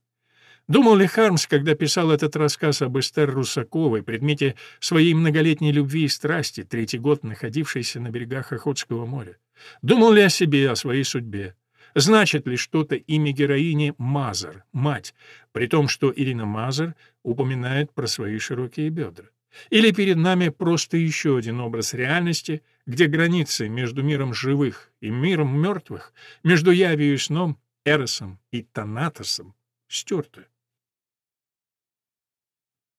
Думал ли Хармс, когда писал этот рассказ об Эстер Русаковой, предмете своей многолетней любви и страсти, третий год находившейся на берегах Охотского моря? Думал ли о себе, о своей судьбе? Значит ли что-то имя героини Мазер, мать, при том, что Ирина Мазер упоминает про свои широкие бедра? Или перед нами просто еще один образ реальности, где границы между миром живых и миром мертвых, между явью и сном, Эросом и Танатосом стерты?